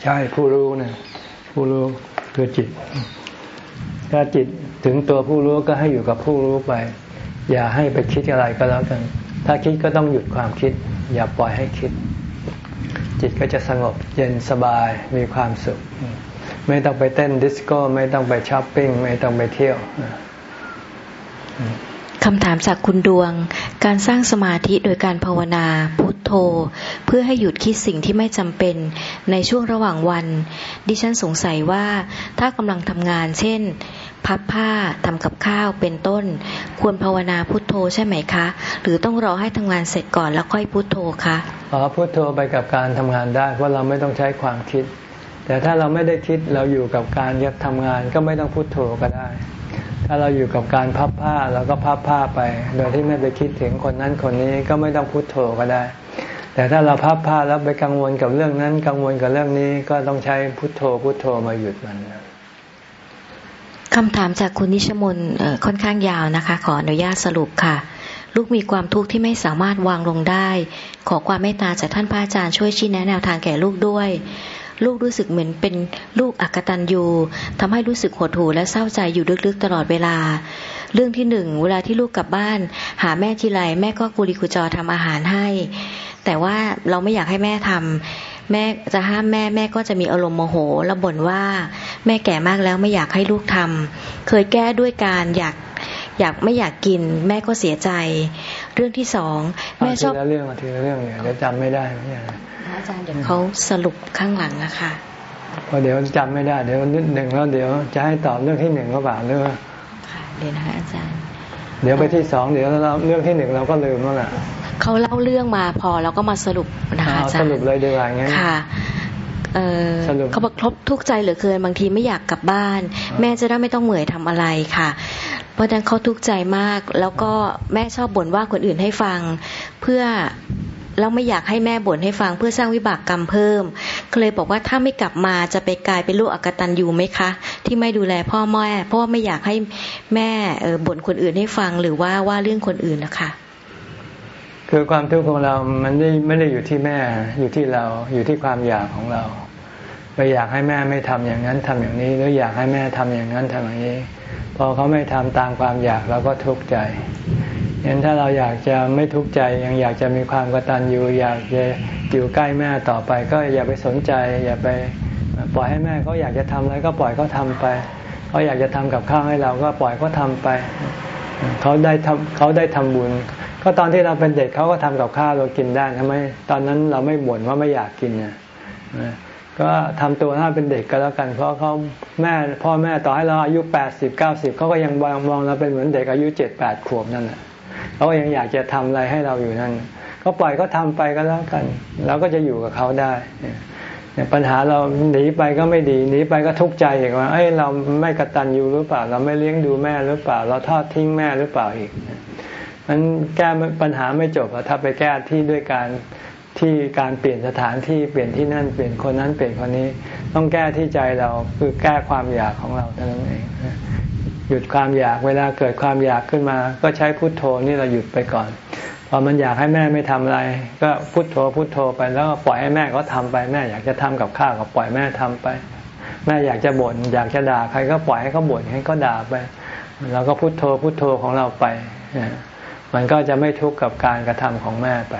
ใช่ผู้รู้นะผู้รู้คือจิต ถ้าจิตถึงตัวผู้รู้ก็ให้อยู่กับผู้รู้ไป อย่าให้ไปคิดอะไรก็แล้วกัน ถ้าคิดก็ต้องหยุดความคิด อย่าปล่อยให้คิด จิตก็จะสงบเย็นสบายมีความสุข ไม่ต้องไปเต้นดิสโก้ไม่ต้องไปช้อปปิ้งไม่ต้องไปเที่ยวคำถามจากคุณดวง การสร้างสมาธิโดยการภาวนาพุทโธ เพื่อให้หยุดคิดสิ่งที่ไม่จำเป็นในช่วงระหว่างวัน ดิฉันสงสัยว่าถ้ากำลังทำงาน เช่น พับผ้าทำกับข้าวเป็นต้น ควรภาวนาพุทโธใช่ไหมคะ หรือต้องรอให้ทำงานเสร็จก่อนแล้วค่อยพุทโธคะอ๋อพุทโธไปกับการทำงานได้เพราะเราไม่ต้องใช้ความคิด แต่ถ้าเราไม่ได้คิดเราอยู่กับการยัดทำงานก็ไม่ต้องพุทโธก็ได้ ถ้าเราอยู่กับการพับผ้าเราก็พับผ้าไป โดยที่ไม่ไปคิดถึงคนนั้นคนนี้ก็ไม่ต้องพุโทโธก็ได้แต่ถ้าเราพับผ้าแล้วไปกังวลกับเรื่องนั้น กังวลกับเรื่องนี้ก็ต้องใช้พุโทโธพุโทโธมาหยุดมัน คำถามจากคุณนิชมนค่อนข้างยาวนะคะ ขออนุญาตสรุปค่ะ ลูกมีความทุกข์ที่ไม่สามารถวางลงได้ ขอความเมตตาจากท่านพระอาจารย์ช่วยชี้แนะแนวทางแก่ลูกด้วย ลูกรู้สึกเหมือนเป็นลูกอักตันยูทำให้รู้สึกหดหู่และเศร้าใจอยู่ลึกๆตลอดเวลา เรื่องที่หนึ่งเวลาที่ลูกกลับบ้าน หาแม่ทีไรแม่ก็กุลีกุจอทำอาหารให้ แต่ว่าเราไม่อยากให้แม่ทำ แม่จะห้ามแม่แม่ก็จะมีอารมณ์โมโห แล้วบ่นว่า แม่แก่มากแล้วไม่อยากให้ลูกทำเคยแก้ด้วยการอยากอยากไม่อยากกิน แม่ก็เสียใจ เรื่องที่สองแม่ชอบทีละเรื่องทีละเรื่องเนี่ยเดี๋ยวจำไม่ได้ไม่ใช่อาจารย์เดี๋ยวเขาสรุปข้างหลังนะคะพอเดี๋ยวจำไม่ได้เดี๋ยวนิดหนึ่งแล้วเดี๋ยวจะให้ตอบเรื่องที่หนึ่งก็บ่าเรื่องค่ะเดี๋ยวนะคะอาจารย์ เดี๋ยวไปที่สองเดี๋ยวเราเรื่องที่หนึ่งเราก็ลืมแล้วล่ะ เขาเล่าเรื่องมาพอแล้วก็มาสรุปนะคะอาจารย์สรุปเลยดีกว่างี้ค่ะเขาบอกครบทุกใจเหลือเกินบางทีไม่อยากกลับบ้าน แม่จะได้ไม่ต้องเหนื่อยทำอะไรค่ะ เพราะฉะนั้นเขาทุกข์ใจมาก แล้วก็แม่ชอบบ่นว่าคนอื่นให้ฟัง เพื่อแล้วไม่อยากให้แม่บ่นให้ฟังเพื่อสร้างวิบากกรรมเพิ่ม ก็เลยบอกว่าถ้าไม่กลับมาจะไปกลายเป็นลูกอกตันอยู่ไหมคะ ที่ไม่ดูแลพ่อแม่เพราะว่าไม่อยากให้แม่บ่นคนอื่นให้ฟังหรือว่าว่าเรื่องคนอื่นนะคะ คือความทุกข์ของเรามันไม่ไม่ได้อยู่ที่แม่ อยู่ที่เรา อยู่ที่ความอยากของเราไปอยากให้แม่ไม่ทำอย่างนั้นทำอย่างนี้ หรืออยากให้แม่ทำอย่างนั้นทำอย่างนี้ พอเขาไม่ทำตามความอยากเราก็ทุกข์ใจเห็นถ้าเราอยากจะไม่ทุกข์ใจ ยังอยากจะมีความกตัญญูอยากจะอยู่ใกล้แม่ต่อไป ก็อย่าไปสนใจ อย่าไปปล่อยให้แม่เขาอยากจะทำอะไรก็ปล่อยเขาทาไปเขาอยากจะทำกับข้าวให้เราก็ปล่อยเขาทาไป เขาได้ทำเขาได้ทำบุญ ก็ตอนที่เราเป็นเด็กเขาก็ทำกับข้าวเรากินได้ทำไมตอนนั้นเราไม่บ่นว่าไม่อยากกินเนี่ยก็ทำตัวถ้าเป็นเด็กก็แล้วกัน เพราะเขาแม่พ่อแม่ต่อให้เราอายุแปดสิบเก้าสิบเขาก็ยังมองเราเป็นเหมือนเด็กอายุเจ็ดแปดขวบนั่นแหละเขาก็ยังอยากจะทำอะไรให้เราอยู่นั่นก็ปล่อยเขาทาไปก็แล้วกันเราก็จะอยู่กับเขาได้เนี่ยปัญหาเราหนีไปก็ไม่ดีหนีไปก็ทุกข์ใจอีกว่าเอ้ยเราไม่กระตันอยู่หรือเปล่า เราไม่เลี้ยงดูแม่หรือเปล่า เราทอดทิ้งแม่หรือเปล่าอีก มันแก้ปัญหาไม่จบถ้าไปแก้ที่ด้วยการที่การเปลี่ยนสถานที่เปลี่ยนที่นั่นเปลี่ยนคนนั้นเปลี่ยนคนนี้ ต้องแก้ที่ใจเราคือแก้ความอยากของเราเท่านั้นเองหยุดความอยากเวลาเกิดความอยากขึ้นมา ก็ใช้พุทโธนี่เราหยุดไปก่อนพอมันอยากให้แม่ไม่ทำอะไร ก็พุทโธพุทโธไปแล้วก็ปล่อยให้แม่เขาทาไปแม่อยากจะทำกับข้าวก็ปล่อยแม่ทำไป แม่อยากจะบน่นอยากจะด่าใครก็ปล่อยให้เขาบ่นให้เขาด่าไปเราก็พุทโธพุทโธของเราไป มันก็จะไม่ทุกข์กับการกระทำของแม่ไป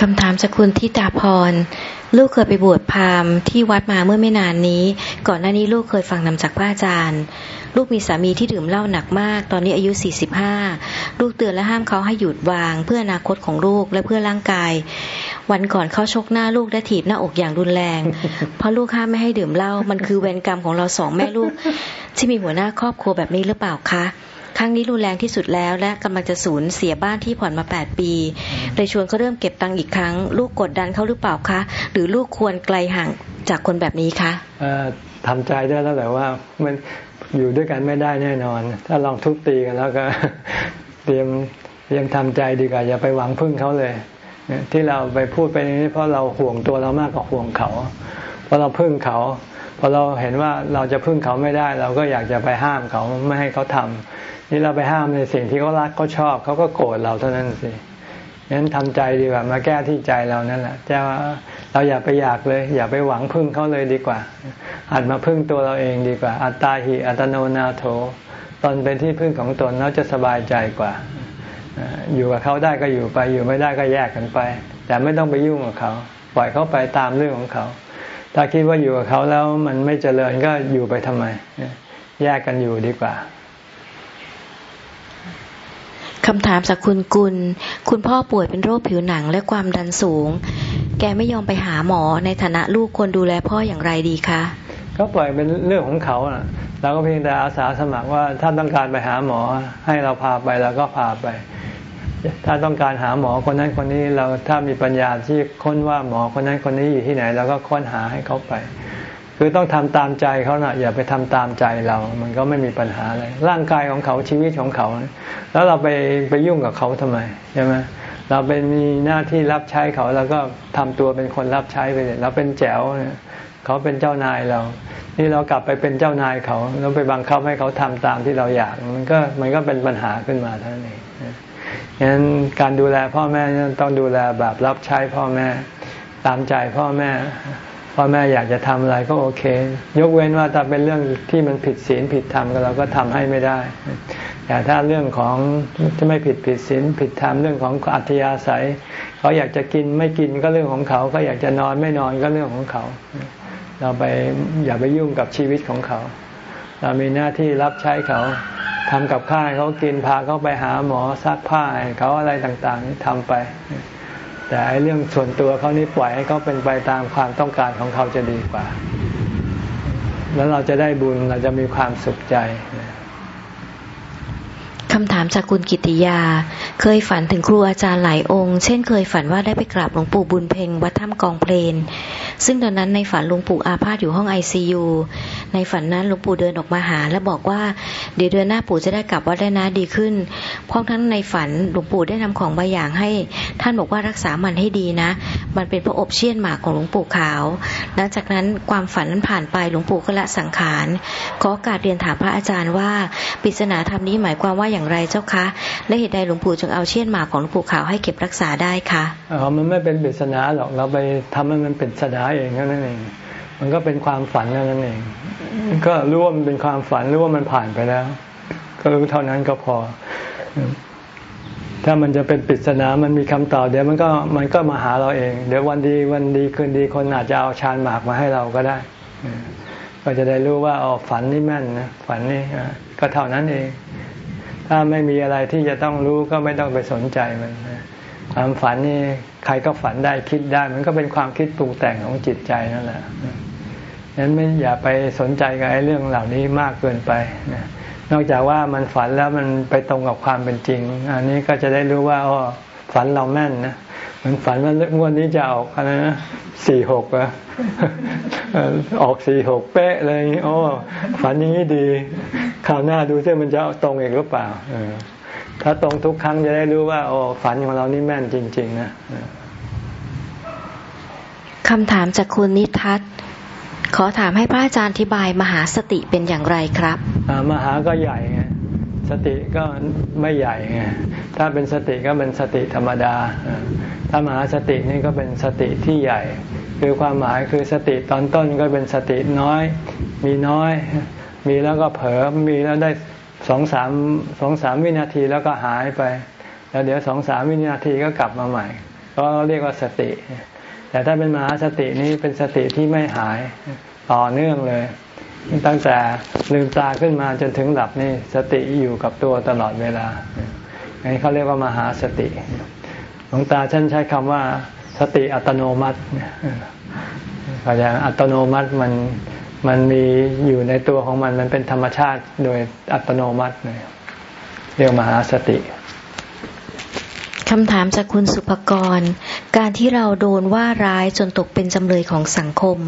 คำถามจากคุณทิตาพร ลูกเคยไปบวชพราหมณ์ที่วัดมาเมื่อไม่นานนี้ ก่อนหน้านี้ลูกเคยฟังนำจากพระอาจารย์ ลูกมีสามีที่ดื่มเหล้าหนักมาก ตอนนี้อายุ 45 ลูกเตือนและห้ามเขาให้หยุดวาง เพื่ออนาคตของลูกและเพื่อร่างกาย วันก่อนเขาชกหน้าลูกและถีบหน้าอกอย่างรุนแรง เพราะลูกห้ามไม่ให้ดื่มเหล้ามันคือเวรกรรมของเราสองแม่ลูก ที่มีหัวหน้าครอบครัวแบบนี้หรือเปล่าคะ ครั้งนี้รุนแรงที่สุดแล้ว และกำลังจะสูญเสียบ้านที่ผ่อนมาแปดปีเลยชวนเขาเริ่มเก็บตังค์อีกครั้ง ลูกกดดันเขาหรือเปล่าคะ หรือลูกควรไกลห่างจากคนแบบนี้คะทำใจได้แล้วแต่ว่ามันอยู่ด้วยกันไม่ได้แน่นอน ถ้าลองทุบตีกันแล้วก็เตรียมเตรียมทำใจดีกว่าอย่าไปหวังพึ่งเขาเลยที่เราไปพูดไปนี้เพราะเราห่วงตัวเรามากกว่าห่วงเขา เพราะเราพึ่งเขาพอเราเห็นว่าเราจะพึ่งเขาไม่ได้ เราก็อยากจะไปห้ามเขาไม่ให้เขาทำ นี่เราไปห้ามในสิ่งที่เขารักเขาชอบเขาก็โกรธเราเท่านั้นสิงั้นทำใจดีกว่ามาแก้ที่ใจเรานั่นแหละจะเราอย่าไปอยากเลย อย่าไปหวังพึ่งเขาเลยดีกว่าหัดมาพึ่งตัวเราเองดีกว่า อัตตาหิอัตโนนาโถตนเป็นที่พึ่งของตนเราจะสบายใจกว่า อยู่กับเขาได้ก็อยู่ไป อยู่ไม่ได้ก็แยกกันไป แต่ไม่ต้องไปยุ่งกับเขา ปล่อยเขาไปตามเรื่องของเขา ถ้าคิดว่าอยู่กับเขาแล้วมันไม่เจริญก็อยู่ไปทำไม แยกกันอยู่ดีกว่า คำถามจากคุณกุล คุณพ่อป่วยเป็นโรคผิวหนังและความดันสูง แกไม่ยอมไปหาหมอในฐานะลูกควรดูแลพ่ออย่างไรดีคะ ก็ปล่อยเป็นเรื่องของเขาอะเราก็เพียงแต่อาสาสมัครว่าถ้าต้องการไปหาหมอให้เราพาไปเราก็พาไป ถ้าต้องการหาหมอคนนั้นคนนี้เราถ้ามีปัญญาที่ค้นว่าหมอคนนั้นคนนี้อยู่ที่ไหนเราก็ค้นหาให้เขาไป คือต้องทำตามใจเขานะอย่าไปทำตามใจเรา มันก็ไม่มีปัญหาอะไรร่างกายของเขาชีวิตของเขา แล้วเราไปไปยุ่งกับเขาทำไมใช่ไหมเราเป็นมีหน้าที่รับใช้เขาแล้วก็ทำตัวเป็นคนรับใช้ไปเลยเราเป็นแจ๋วเขาเป็นเจ้านายเรา นี่เรากลับไปเป็นเจ้านายเขาแล้วไปบังคับให้เขาทำตามที่เราอยาก มันก็มันก็เป็นปัญหาขึ้นมาเท่านั้นเองงั้นการดูแลพ่อแม่ต้องดูแลแบบรับใช้พ่อแม่ ตามใจพ่อแม่ พ่อแม่อยากจะทำอะไรก็โอเค ยกเว้นว่าถ้าเป็นเรื่องที่มันผิดศีลผิดธรรมก็เราก็ทำให้ไม่ได้ แต่ถ้าเรื่องของจะไม่ผิดผิดศีลผิดธรรมเรื่องของอัธยาศัย เขาอยากจะกินไม่กินก็เรื่องของเขาเขาอยากจะนอนไม่นอนก็เรื่องของเขา เราไปอย่าไปยุ่งกับชีวิตของเขา เรามีหน้าที่รับใช้เขาทำกับข้าวเขากินพาเขาไปหาหมอซักผ้าเขาอะไรต่างๆทำไป แต่ไอ้เรื่องส่วนตัวเขานี่ปล่อยให้เขาเป็นไปตามความต้องการของเขาจะดีกว่า แล้วเราจะได้บุญเราจะมีความสุขใจ คำถามจากคุณกิติยา เคยฝันถึงครูอาจารย์หลายองค์ เช่นเคยฝันว่าได้ไปกราบหลวงปู่บุญเพ็งวัดถ้ำกองเพลน ซึ่งตอนนั้นในฝันหลวงปู่อาพาธอยู่ห้องไอซียูในฝันนั้นหลวงปู่เดินออกมาหา และบอกว่าเดี๋ยวเดือนหน้าปู่จะได้กลับวัดได้นะดีขึ้นพร้อมทั้งในฝันหลวงปู่ได้นำของบางอย่างให้ ท่านบอกว่ารักษามันให้ดีนะ มันเป็นพระอบเชี่ยนหมากของหลวงปู่ขาว หลังจากนั้นความฝันนั้นผ่านไปหลวงปู่ก็ละสังขาร ขอกาสเรียนถามพระอาจารย์ว่าปริศนาธรรมนี้หมายความว่าอย่างไรเจ้าคะ และเหตุใดหลวงปู่จึงเอาเชี่ยนหมากของหลวงปู่ขาวให้เก็บรักษาได้คะอ๋อมันไม่เป็นปริศนาหรอกเราไปทำให้มันเป็นศนาเองนั่นเอง มันก็เป็นความฝันนั่นเอง ก็รู้ว่ามันเป็นความฝันรู้ว่ามันผ่านไปแล้ว ก็รู้เท่านั้นก็พอ ถ้ามันจะเป็นปริศนามันมีคำตอบเดี๋ยวมันก็มันก็มาหาเราเอง เดี๋ยววันดีวันดีคืนดีคนอาจจะเอาชานหมากมาให้เราก็ได้ก็จะได้รู้ว่าอ๋อฝันนี่แม่นนะฝันนี่ก็เท่านั้นเอง ถ้าไม่มีอะไรที่จะต้องรู้ก็ไม่ต้องไปสนใจมันความฝันนี่ใครก็ฝันได้คิดได้ มันก็เป็นความคิดปรุงแต่งของจิตใจนั่นแหละนั้นไม่อย่าไปสนใจกับไอ้เรื่องเหล่านี้มากเกินไปนะนอกจากว่ามันฝันแล้วมันไปตรงกับความเป็นจริง อันนี้ก็จะได้รู้ว่าอ๋อฝันเราแม่นนะ มันฝันว่างวดนี้จะออกอะไรนะสี่หกอะออกสี่หกเป๊ะเลยโอ้ฝันอย่างนี้ดีคราวหน้าดูซิมันจะตรงอีกหรือเปล่าถ้าตรงทุกครั้งจะได้รู้ว่า โอ้ฝันของเรานี่แม่นจริง ๆ นะคำถามจากคุณนิทัศน์ขอถามให้พระอาจารย์อธิบายมหาสติเป็นอย่างไรครับมหาก็ใหญ่ไง สติก็ไม่ใหญ่ไงถ้าเป็นสติก็เป็นสติธรรมดา ถ้ามหาสตินี่ก็เป็นสติที่ใหญ่ คือความหมายคือสติตอนต้นก็เป็นสติน้อย มีน้อย มีแล้วก็เผลอมีแล้วได้สองสามสองสามวินาทีแล้วก็หายไป แล้วเดี๋ยวสองสามวินาทีก็กลับมาใหม่ ก็เรียกว่าสติ แต่ถ้าเป็นมหาสตินี้เป็นสติที่ไม่หายต่อเนื่องเลย ตั้งแต่ลืมตาขึ้นมาจนถึงหลับนี่สติอยู่กับตัวตลอดเวลาอันนี้เขาเรียกว่ามหาสติ หลวงตาท่านใช้คำว่า สติอัตโนมัติพยานอัตโนมัติมันมันมีอยู่ในตัวของมันมันเป็นธรรมชาติโดยอัตโนมัติเรียกมหาสติคำถามจากคุณสุภกร การที่เราโดนว่าร้ายจนตกเป็นจำเลยของสังคม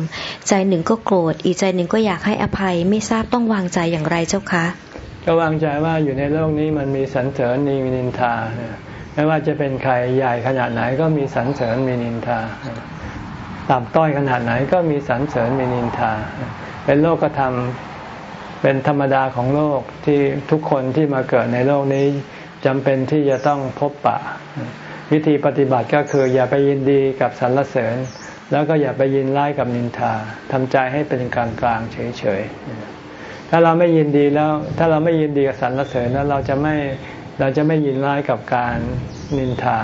ใจหนึ่งก็โกรธ อีกใจหนึ่งก็อยากให้อภัยไม่ทราบต้องวางใจอย่างไรเจ้าคะก็วางใจว่าอยู่ในโลกนี้มันมีสรรเสริญมีนินทาไม่ว่าจะเป็นใครใหญ่ขนาดไหนก็มีสรรเสริญมีนินทาต่ำต้อยขนาดไหนก็มีสรรเสริญมีนินทา เป็นโลกธรรมเป็นธรรมดาของโลกที่ทุกคนที่มาเกิดในโลกนี้จำเป็นที่จะต้องพบปะ วิธีปฏิบัติก็คืออย่าไปยินดีกับสรรเสริญ แล้วก็อย่าไปยินร้ายกับนินทาทำใจให้เป็นกลางกลางเฉยๆถ้าเราไม่ยินดีแล้ว ถ้าเราไม่ยินดีกับสรรเสริญแล้วเราจะไม่เราจะไม่ยินร้ายกับการนินทา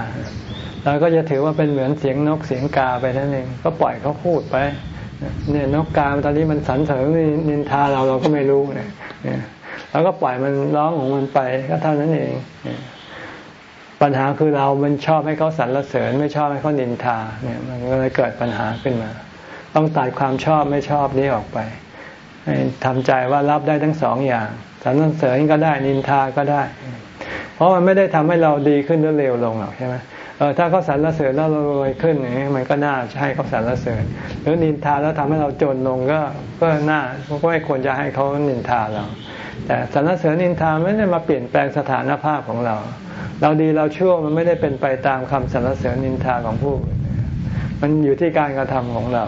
เราก็จะถือว่าเป็นเหมือนเสียงนกเสียงกาไปนั่นเองก็ปล่อยเขาพูดไปเนี่ยนกกาตอนนี้มันสันเสริญนินทาเราเราก็ไม่รู้เนี่ยเราก็ปล่อยมันร้องของมันไปก็เท่านั้นเอง ปัญหาคือเรามันชอบให้เขาสรรเสริญ ไม่ชอบให้เขานินทาเนี่ยมันก็เลยเกิดปัญหาขึ้นมา ต้องตัดความชอบไม่ชอบนี้ออกไปทำใจว่ารับได้ทั้งสองอย่างสรรเสริญก็ได้นินทาก็ได้ เพราะมันไม่ได้ทำให้เราดีขึ้นหรือเลวลงหรอกใช่ไหมเออถ้าเขาสรรเสริญแล้วเรารวยขึ้นอย่างนี้มันก็น่าให้เขาสรรเสริญ หรือนินทาแล้วทำให้เราจนลงก็ก็น่าก็ไม่ควรจะให้เขานินทาเรา แต่สรรเสริญนินทาไม่ได้มาเปลี่ยนแปลงสถานภาพของเรา เราดีเราชั่วมันไม่ได้เป็นไปตามคำสรรเสริญนินทาของผู้มันอยู่ที่การกระทำของเรา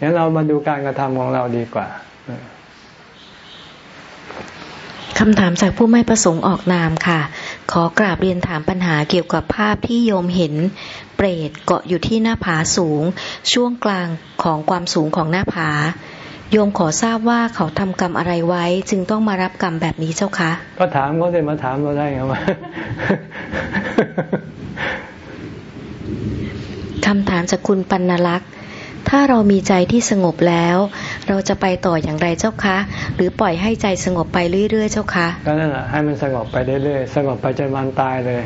งั้นเรามาดูการกระทำของเราดีกว่าคำถามจากผู้ไม่ประสงค์ออกนามค่ะ ขอกราบเรียนถามปัญหาเกี่ยวกับภาพที่โยมเห็น เปรตเกาะอยู่ที่หน้าผาสูง ช่วงกลางของความสูงของหน้าผา โยมขอทราบว่าเขาทำกรรมอะไรไว้ จึงต้องมารับกรรมแบบนี้เจ้าคะ ก็ถามเขาเลยมาถามเราได้ไงวะคำถามจากคุณปัณลักษณ์ถ้าเรามีใจที่สงบแล้ว เราจะไปต่ออย่างไรเจ้าคะ หรือปล่อยให้ใจสงบไปเรื่อยๆ เจ้าคะก็นั่นแหละให้มันสงบไปเรื่อยๆ สงบไปจนวันตายเลย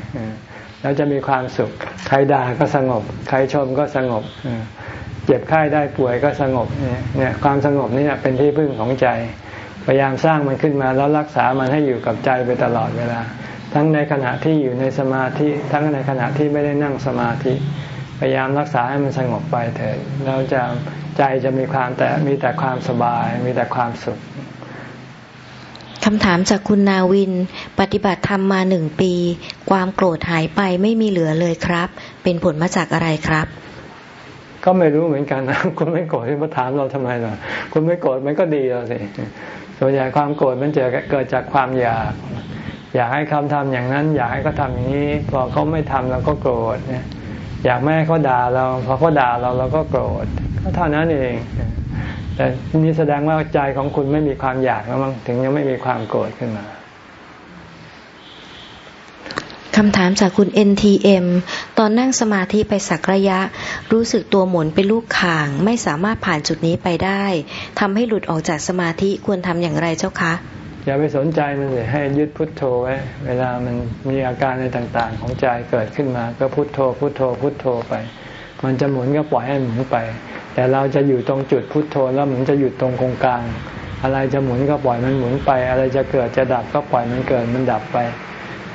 แล้วจะมีความสุข ใครด่าก็สงบ ใครชมก็สงบ เจ็บไข้ได้ป่วยก็สงบเนี่ยความสงบนี่เป็นที่พึ่งของใจ พยายามสร้างมันขึ้นมาแล้วรักษามันให้อยู่กับใจไปตลอดเวลา ทั้งในขณะที่อยู่ในสมาธิทั้งในขณะที่ไม่ได้นั่งสมาธิ พยายามรักษาให้มันสงบไปเถิดเราจะใจจะมีความแต่มีแต่ความสบาย มีแต่ความสุขคำถามจากคุณนาวิน ปฏิบัติธรรมมาหนึ่งปี ความโกรธหายไปไม่มีเหลือเลยครับ เป็นผลมาจากอะไรครับ ก็ไม่รู้เหมือนกันนะคุณไม่โกรธมาถามเราทำไมล่ะคุณไม่โกรธมันก็ดีแล้วสิส่วนใหญ่ความโกรธมันจะเกิดจากความอยาก อยากให้คำทำอย่างนั้น อยากให้เขาทาอย่างนี้ พอเขาไม่ทำเราก็โกรธเนี่ยอยากแม่เขาด่าเรา พอเขาด่าเราเราก็โกรธก็เท่านั้นเอง แต่นี่แสดงว่าใจของคุณไม่มีความอยากแล้วมั้งถึงยังไม่มีความโกรธขึ้นมา คำถามจากคุณ NTM ตอนนั่งสมาธิไปสักระยะ รู้สึกตัวหมุนเป็นลูกข่าง ไม่สามารถผ่านจุดนี้ไปได้ทำให้หลุดออกจากสมาธิควรทำอย่างไรเจ้าคะ อย่าไปสนใจมันเลยให้ยึดพุทโธไว้ เวลามันมีอาการในต่างๆ ของใจเกิดขึ้นมา ก็พุทโธ พุทโธ พุทโธไป มันจะหมุนก็ปล่อยให้หมุนไป แต่เราจะอยู่ตรงจุดพุทโธแล้วมันจะหยุดตรงกงกลาง อะไรจะหมุนก็ปล่อยมันหมุนไป อะไรจะเกิดจะดับก็ปล่อยมันเกิดมันดับไป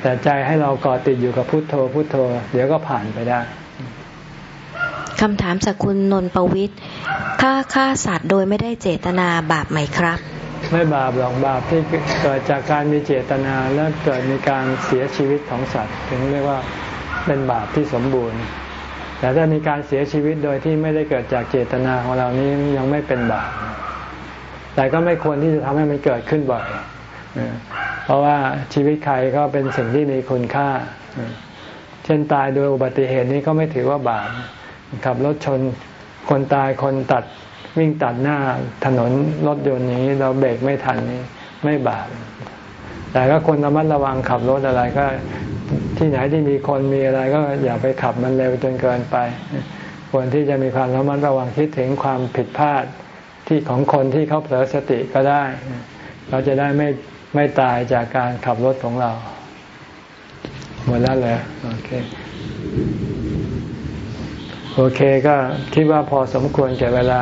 แต่ใจให้เราเกาะติดอยู่กับพุทโธพุทโธ เดี๋ยวก็ผ่านไปได้คำถามจากคุณนนประวิทย์ถ้าฆ่าสัตว์โดยไม่ได้เจตนาบาปไหมครับ ไม่บาปหรอกบาปที่เกิดจากการมีเจตนาและเกิดมีการเสียชีวิตของสัตว์ ถึงเรียกว่าเป็นบาปที่สมบูรณ์ แต่ถ้ามีการเสียชีวิตโดยที่ไม่ได้เกิดจากเจตนาของเรานี้ยังไม่เป็นบาปแต่ก็ไม่ควรที่จะทำให้มันเกิดขึ้นบ่อย เพราะว่าชีวิตใครก็เป็นสิ่งที่มีคุณค่า เช่นตายโดยอุบัติเหตุนี้ก็ไม่ถือว่าบาปขับรถชนคนตายคนตัดวิ่งตัดหน้าถนนรถยนต์นี้เราเบรกไม่ทันนี้ไม่บาปแต่ก็คนระมัดระวังขับรถอะไรก็ที่ไหนที่มีคนมีอะไรก็อย่าไปขับมันเร็วจนเกินไป ควรที่จะมีความระมัดระวังคิดถึงความผิดพลาดที่ของคนที่เขาเผลอสติก็ได้ เราจะได้ไม่ ไม่ตายจากการขับรถของเรา หมดแล้วเลยโอเค โอเคก็คิดว่าพอสมควรแก่เวลา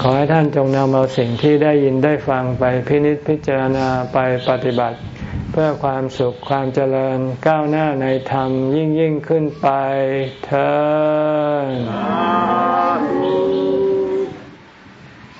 ขอให้ท่านจงนำเอาสิ่งที่ได้ยินได้ฟังไปพินิจพิจารณาไปปฏิบัติ เพื่อความสุขความเจริญก้าวหน้าในธรรมยิ่งยิ่งขึ้นไปเธอ